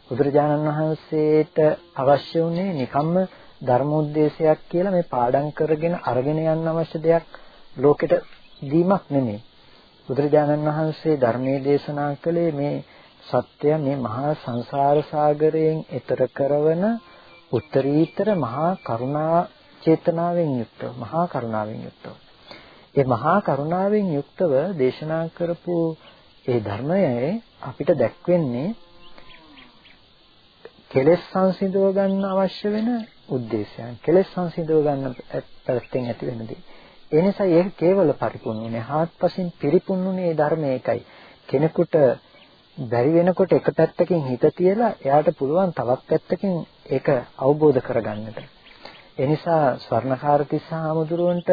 බුදුරජාණන් වහන්සේට අවශ්‍ය වුණේ නිකම්ම ධර්මෝද්දේශයක් කියලා මේ පාඩම් කරගෙන අරගෙන යන්න අවශ්‍ය දෙයක් ලෝකෙට දීමක් නෙමෙයි. බුදුරජාණන් වහන්සේ ධර්මයේ දේශනා කළේ මේ සත්‍ය මේ මහා සංසාර සාගරයෙන් එතර කරවන උත්තරීතර මහා කරුණා චේතනාවෙන් යුක්තව මහා කරුණාවෙන් යුක්තව. ඒ මහා කරුණාවෙන් යුක්තව දේශනා කරපු ඒ ධර්මයේ අපිට දැක්වෙන්නේ කෙලෙස් සංසිඳව ගන්න අවශ්‍ය වෙන ಉದ್ದೇಶයන් කෙලෙස් සංසිඳව ගන්න පැත්තෙන් ඇති වෙනදී ඒ නිසා ඒක කේවල පරිපූර්ණුනේ හාත්පසින් පිරිපුන්නුනේ ධර්මයේ එකයි. කෙනෙකුට බැරි වෙනකොට එක පැත්තකින් හිත තියලා එයාට පුළුවන් තවත් පැත්තකින් ඒක අවබෝධ කරගන්නට. ඒ නිසා ස්වර්ණකාර තිස්සහාමුදුරුවන්ට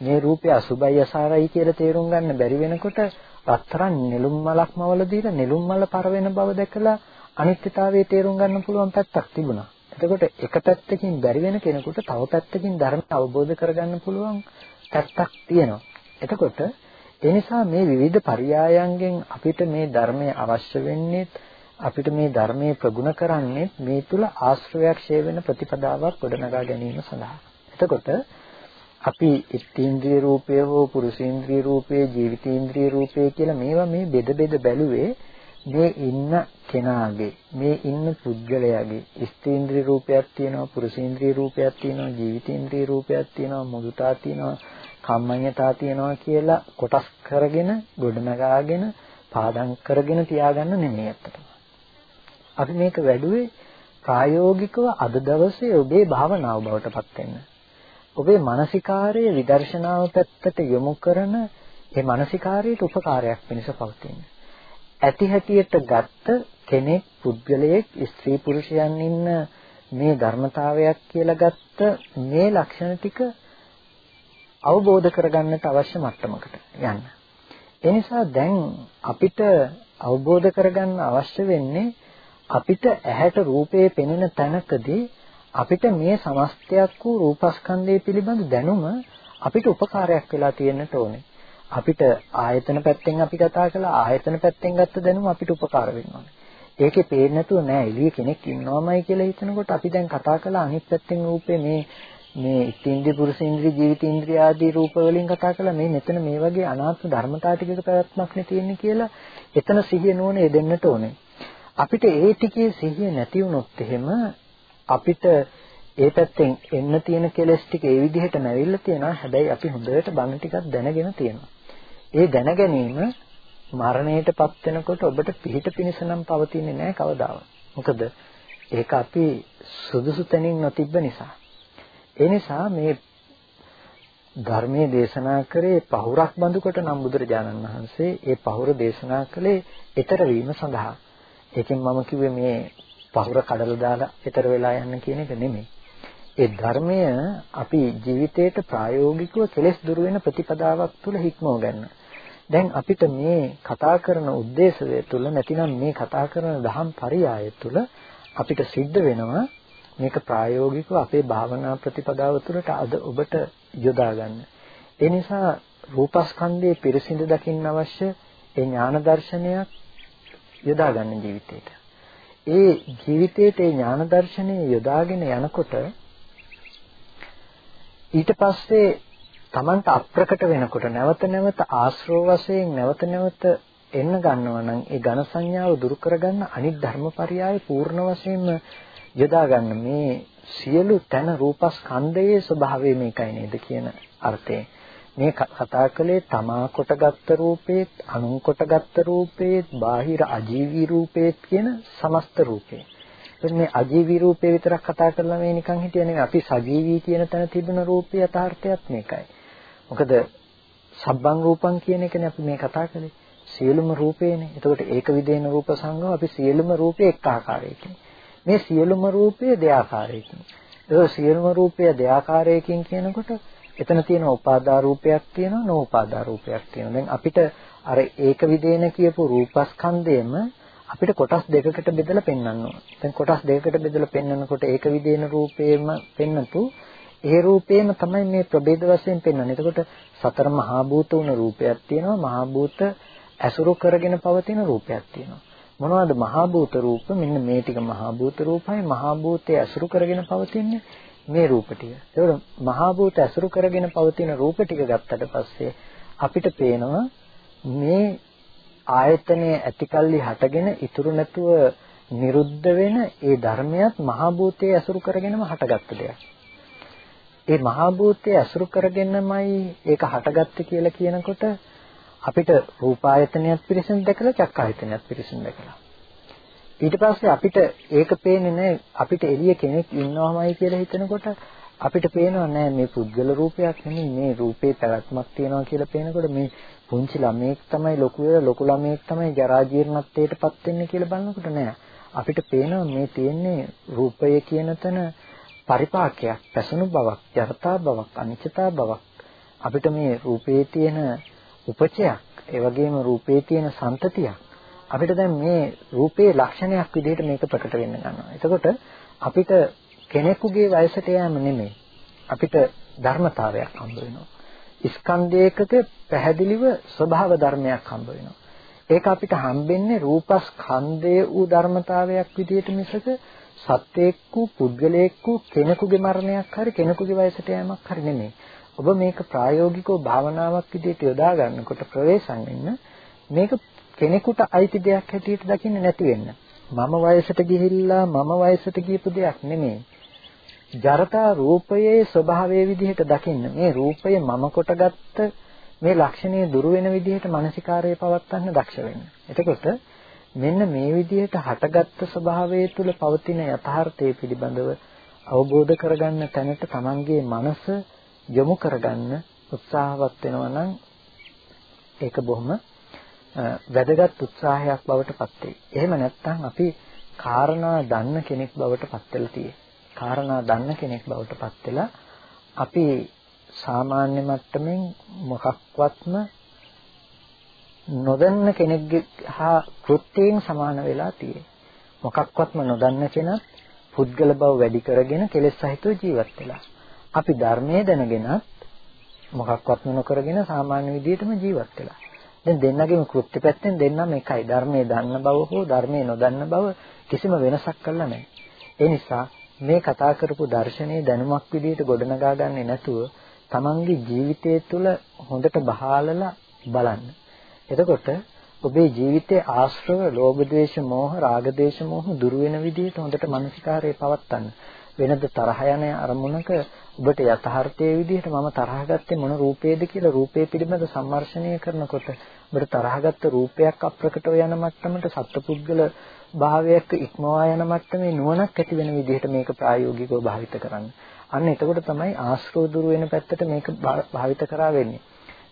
මේ රූපය අසුබයි අසාරයි කියලා තේරුම් ගන්න බැරි වෙනකොට රත්තරන් නෙළුම් මලක් මවල දීලා නෙළුම් මල පර වෙන බව දැකලා අනිත්‍යතාවයේ තේරුම් ගන්න පුළුවන් පැත්තක් තිබුණා. එතකොට එක පැත්තකින් බැරි වෙන කෙනෙකුට තව පැත්තකින් ධර්ම අවබෝධ කරගන්න පුළුවන් පැත්තක් තියෙනවා. එතකොට ඒ නිසා මේ විවිධ පරයයන්ගෙන් අපිට මේ ධර්මය අවශ්‍ය වෙන්නේ අපිට මේ ධර්මයේ ප්‍රගුණ කරන්නේ මේ තුල ආශ්‍රවයක් ඡේ වෙන ප්‍රතිපදාවක් ගොඩනගා ගැනීම සඳහා. එතකොට අපි ඉත්ත්‍ේන්ද්‍රිය රූපය හෝ පුරුෂේන්ද්‍රිය රූපය ජීවිතේන්ද්‍රිය රූපය කියලා මේවා මේ බෙද බෙද බැලුවේ මේ ඉන්න කෙනාගේ මේ ඉන්න පුද්ගලයාගේ ස්ත්‍රීන්ද්‍රිය රූපයක් තියෙනවා පුරුෂේන්ද්‍රිය රූපයක් තියෙනවා ජීවිතේන්ද්‍රිය රූපයක් තියෙනවා මුදුතා තියෙනවා කම්මඤ්ඤතා තියෙනවා කියලා කොටස් කරගෙන ගොඩනගාගෙන පාඩම් කරගෙන තියාගන්න නෙමෙයි අත්තටම. අපි මේක වැඩුවේ ප්‍රායෝගිකව අද දවසේ ඔබේ භාවනාව බවට පත් වෙන්න. ඔබේ මානසිකාර්යය විදර්ශනාව පැත්තට යොමු කරන ඒ මානසිකාර්යයට උපකාරයක් වෙනස පවතින. ඇති හැටියට ගත්ත කෙනෙක් පුද්ගලයෙක් ස්ත්‍රී පුරුෂයන් ඉන්න මේ ධර්මතාවයක් කියලා ගත්ත මේ ලක්ෂණ ටික අවබෝධ කරගන්නට අවශ්‍ය මට්ටමකට යන්න. ඒ නිසා දැන් අපිට අවබෝධ කරගන්න අවශ්‍ය වෙන්නේ අපිට ඇහැට රූපේ පෙනෙන තැනකදී අපිට මේ සමස්තයක් වූ රූපස්කන්ධය පිළිබඳ දැනුම අපිට උපකාරයක් වෙලා තියෙන්නට ඕනේ. අපිට ආයතන පැත්තෙන් අපි කතා කළා ආයතන පැත්තෙන් ගත්ත දැනුම අපිට උපකාර වෙනවා. ඒකේ පේන්නේ නැතුව නෑ එළිය කෙනෙක් ඉන්නවමයි කියලා හිතනකොට අපි දැන් කතා කළා අනිත් පැත්තෙන් රූපේ මේ මේ ඉන්ද්‍රිය පුරුෂ ඉන්ද්‍රිය ජීවිත ඉන්ද්‍රිය ආදී රූප වලින් කතා කළා. මේ මෙතන මේ වගේ අනාත්ම ධර්මතා ටිකක පැවැත්මක් නේ තියෙන්නේ කියලා එතන සිහිය නෝනේ දෙන්නට ඕනේ. අපිට ඒ ටිකේ සිහිය නැති වුණොත් එහෙම අපිට ඒ පැත්තෙන් එන්න තියෙන කෙලස් ටික ඒ විදිහට නැවිලා තියෙනවා. හැබැයි අපි හොඳට බණ ටිකක් දැනගෙන තියෙනවා. ඒ දැන ගැනීම මරණයටපත් වෙනකොට ඔබට පිහිට පිනිස නම් පවතින්නේ නැහැ කවදාවත්. මොකද ඒක අපි සුදුසු තැනින් නොතිබ්බ නිසා. ඒ නිසා මේ ධර්මයේ දේශනා කරේ පහුරක් බඳුකට නම් බුදුරජාණන් වහන්සේ ඒ පහුර දේශනා කළේ ඊතර වීම සඳහා. ඒකෙන් මම කිව්වේ මේ පහුර කඩලා දාලා ඊතර වෙලා යන්න කියන එක නෙමෙයි. ඒ ධර්මය අපි ජීවිතයට ප්‍රායෝගිකව කෙලෙස් දුර වෙන ප්‍රතිපදාවක් තුල හික්මව ගන්න. දැන් අපිට මේ කතා කරන ಉದ್ದೇಶය තුල නැතිනම් මේ කතා කරන දහම් පරයය තුල අපිට සිද්ධ වෙනවා මේක ප්‍රායෝගිකව අපේ භාවනා ප්‍රතිපදාව තුළට අද ඔබට යොදා ගන්න. ඒ නිසා රූපස්කන්ධයේ පිරිසිදු දකින්න අවශ්‍ය ඒ ඥාන දර්ශනයක් යොදා ගන්න ජීවිතේට. ඒ ජීවිතයේ ඒ ඥාන දර්ශනය යොදාගෙන යනකොට ඊට පස්සේ Tamanට අප්‍රකට වෙනකොට නැවත නැවත ආශ්‍රව වශයෙන් නැවත නැවත එන්න ගන්නවා නම් ඒ ඝන සංඥාව දුරු කරගන්න අනිත් ධර්මපරයය පූර්ණ වශයෙන්ම යොදා ගන්න මේ සියලු තන රූපස්කන්ධයේ ස්වභාවය මේකයි නේද කියන අර්ථයෙන් මේ කතා කළේ තමා කොටගත්තු රූපේත් අනුන් කොටගත්තු රූපේත් බාහිර අජීවී රූපේත් කියන සමස්ත රූපේ. එතන මේ අජීවී රූපේ විතරක් කතා කරලා මේ නිකන් හිටිය නෙවෙයි අපි සජීවී කියන තැන තිබෙන රූපේ යථාර්ථයත් මේකයි. මොකද සබ්බං රූපං කියන එකනේ අපි මේ කතා කළේ. සියලුම රූපේනේ. එතකොට ඒක විදේන රූප සංගම අපි සියලුම රූපේ එක් ආකාරයකින්. මේ සියලුම රූපය දෙආකාරයකින්. ඒ සියලුම රූපය දෙආකාරයකින් කියනකොට එතන තියෙන උපාදා රූපයක් තියෙනවා නෝඋපාදා රූපයක් තියෙනවා. දැන් අපිට අර ඒක විදේන කියපු රූපස්කන්ධයම අපිට කොටස් දෙකකට බෙදලා පෙන්වන්න ඕන. දැන් කොටස් දෙකකට බෙදලා පෙන්වනකොට ඒක විදේන රූපේම පෙන්නතු ඒ රූපේම තමයි මේ ප්‍රභේද වශයෙන් පෙන්වන්නේ. එතකොට සතර මහා භූත වුණ රූපයක් තියෙනවා. මහා භූත ඇසුරු කරගෙන පවතින රූපයක් තියෙනවා. මොනවද මහා භූත රූප? මෙන්න මේ ටික මහා භූත රූපයි. මහා භූතය ඇසුරු කරගෙන පවතින්නේ මේ රූප ටික. ඒකෝට මහා භූත ඇසුරු කරගෙන පවතින රූප ටික ගත්තට පස්සේ අපිට පේනවා මේ ආයතනයේ ඇතිකල්ලි හටගෙන ඉතුරු නැතුව නිරුද්ධ වෙන ඒ ධර්මයක් මහා භූතයේ ඇසුරු කරගෙනම හටගත්ත දෙයක්. ඒ මහා භූතයේ ඇසුරු කරගෙනමයි ඒක හටගත්තේ කියලා කියනකොට අපිට රූපායතනයත් පිරිසිදු දැකලා චක්කායතනයත් පිරිසිදු දැකලා. ඊට පස්සේ අපිට ඒක පේන්නේ නැහැ. අපිට එළිය කෙනෙක් ඉන්නවමයි කියලා හිතනකොට අපිට පේනවා නෑ මේ පුද්ගල රූපයක් නෙමෙයි මේ රූපේ පැවැත්මක් තියෙනවා කියලා පේනකොට මේ පුංචි ළමයෙක් තමයි ලොකු වෙලා ලොකු ළමයෙක් තමයි ජරා ජීර්ණත්වයටපත් වෙන්නේ කියලා බලනකොට නෑ අපිට පේනවා මේ තියෙන්නේ රූපය කියන තැන පරිපාකයක් පැසුණු බවක් ජරතා බවක් අනිච්චතා බවක්. අපිට මේ රූපේ තියෙන උපචයක් ඒ වගේම රූපේ තියෙන සන්තතියක් අපිට දැන් මේ රූපේ ලක්ෂණයක් විදිහට මේක ප්‍රකට වෙන්න ගන්නවා. එතකොට අපිට කෙනෙකුගේ වයසට යෑම නෙමෙයි. අපිට ධර්මතාවයක් හම්බ වෙනවා. ස්කන්ධයකක පැහැදිලිව ස්වභාව ධර්මයක් හම්බ වෙනවා. ඒක අපිට හම්බෙන්නේ රූපස්කන්ධයේ වූ ධර්මතාවයක් විදිහට මිසක සත්‍යයක් වූ පුද්ගලයෙක් වූ කෙනෙකුගේ මරණයක් හරි කෙනෙකුගේ වයසට යෑමක් හරි නෙමෙයි. ඔබ මේක ප්‍රායෝගිකව භාවනාවක් විදිහට යොදා ගන්නකොට ප්‍රවේශම් වෙන්න මේක කෙනෙකුට අයිති දෙයක් හැටියට දකින්නේ නැති වෙන්න. මම වයසට ගිහිල්ලා මම වයසට ගියපු දෙයක් නෙමෙයි. ජරතා රූපයේ ස්වභාවයේ විදිහට දකින්න. මේ රූපය මම කොටගත්ත මේ ලක්ෂණය දුරු වෙන විදිහට මානසිකාරය පවත්වන්න දක්ෂ වෙන්න. එතකොට මෙන්න මේ විදිහට හටගත්තු ස්වභාවය තුළ පවතින යථාර්ථය පිළිබඳව අවබෝධ කරගන්න තැනට තමන්ගේ මනස යොමු කරගන්න උත්සාහවත් වෙනවා නම් ඒක බොහොම වැදගත් උත්සාහයක් බවට පත් වෙයි. එහෙම නැත්නම් අපි කාරණා දන්න කෙනෙක් බවට පත් වෙලා තියෙයි. කාරණා දන්න කෙනෙක් බවට පත් වෙලා අපි සාමාන්‍ය මට්ටමින් මොකක්වත්ම නොදන්න කෙනෙක්ගේ හා කෘත්‍යයෙන් සමාන වෙලා තියෙයි. මොකක්වත්ම නොදන්න කෙනත් පුද්ගල බව වැඩි කරගෙන කෙලෙස් සහිතව ජීවත් වෙලා. අපි ධර්මයේ දැනගෙනත් මොකක්වත්ම නොකරගෙන සාමාන්‍ය විදිහටම ජීවත් වෙලා. දැන් දෙන්නගේම කෘත්‍ය පැත්තෙන් දෙන්නම එකයි. ධර්මයේ දන්න බව හෝ ධර්මයේ නොදන්න බව කිසිම වෙනසක් කරලා නැහැ. ඒ නිසා මේ කතා කරපු දර්ශනීය දැනුමක් විදිහට ගොඩනගා ගන්නේ නැතුව තමන්ගේ ජීවිතය තුළ හොඳට බහාලලා බලන්න. එතකොට ඔබේ ජීවිතයේ ආශ්‍රව, ලෝභ, ද්වේෂ, මෝහ, රාග, ද්වේෂ, මෝහ දුරු වෙන විදිහට හොඳට මනසිකාරය පවත්වන්න. වෙනද තරහ යන අරමුණක ඔබට යථාර්ථයේ විදිහට මම තරහ ගත්තේ මොන රූපේද කියලා රූපේ පිළිබඳ සම්මර්ෂණය කරනකොට ඔබට තරහගත්ත රූපයක් අප්‍රකටව යන මට්ටමට සත්පුද්ගල භාවයක් ඉක්මවා යන මට්ටමේ නුවණක් ඇති වෙන විදිහට මේක ප්‍රායෝගිකව භාවිත කරන්න. අන්න එතකොට තමයි ආශ්‍රව දුරු වෙන පැත්තට මේක භාවිත කරා වෙන්නේ.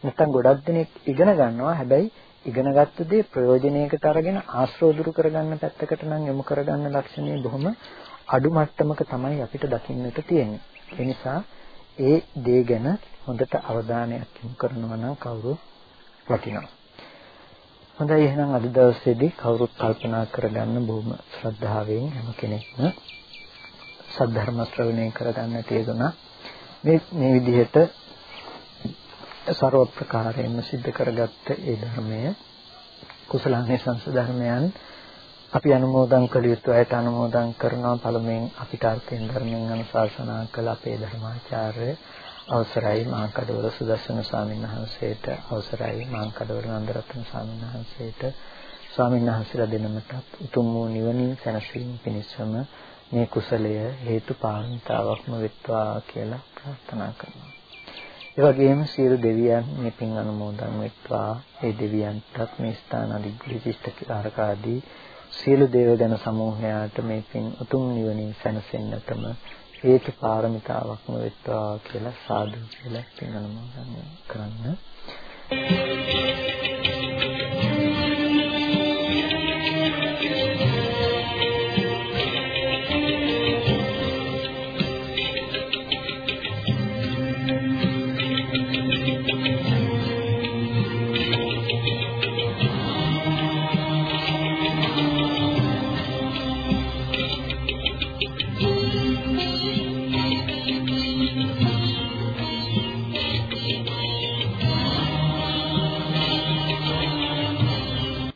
නැත්තම් ගොඩක් දෙනෙක් ඉගෙන ගන්නවා හැබැයි ඉගෙනගත්ත දේ ප්‍රයෝජනයකට අරගෙන ආශ්‍රව දුරු කරගන්න පැත්තකට නම් යොමු කරගන්න ලක්ෂණය බොහොම අඩු මට්ටමක තමයි අපිට දකින්නට තියෙන්නේ. ඒ නිසා ඒ දේ ගැන හොඳට අවධානයක් යොමු කරනවා නම් කවුරු වටිනවා. හොඳයි එහෙනම් අද දවසේදී කවුරුත් කල්පනා කරගන්න බොහොම ශ්‍රද්ධාවෙන් හැම කෙනෙක්ම සද්ධර්ම ශ්‍රවණය කරගන්න තියදුනා. මේ මේ විදිහට ਸਰව ප්‍රකාරයෙන්ම සිද්ධ කරගත්ත ඒ ධර්මය කුසලානේ සංස ධර්මයන් අපි අනුමෝදන් කළ යුතු අයට අනුමෝදන් කරනවා පළමුවෙන් අපිට අර්ථයෙන් ධර්මයෙන් අනුශාසනා කළ අපේ ධර්මාචාර්ය අවසරයි මාංකඩවල සුදස්සන ස්වාමීන් වහන්සේට අවසරයි මාංකඩවල නන්දරත්න ස්වාමීන් වහන්සේට ස්වාමීන් වහන්සේලා දෙනමටත් උතුම් වූ නිවනින් සැනසීම පිණිසම මේ කුසලය හේතු පාරමිතාවක්ම වෙත්වා කියලා ප්‍රාර්ථනා කරනවා. ඒ වගේම සියලු දෙවියන් මේ පින් අනුමෝදන් වෙත්වා. ඒ දෙවියන්ටත් මේ ස්ථාන අධිග්‍රහී ශිෂ්ටකාරක ආදී සියලු දේවගණ සමූහයාට මේ පින් උතුම් නිවනින් සැනසෙන්නටම හේතු පාරමිතාවක්ම වෙත්වා කියලා සාදු කියලා පින් අනුමෝදන් කරන්න. Thank you.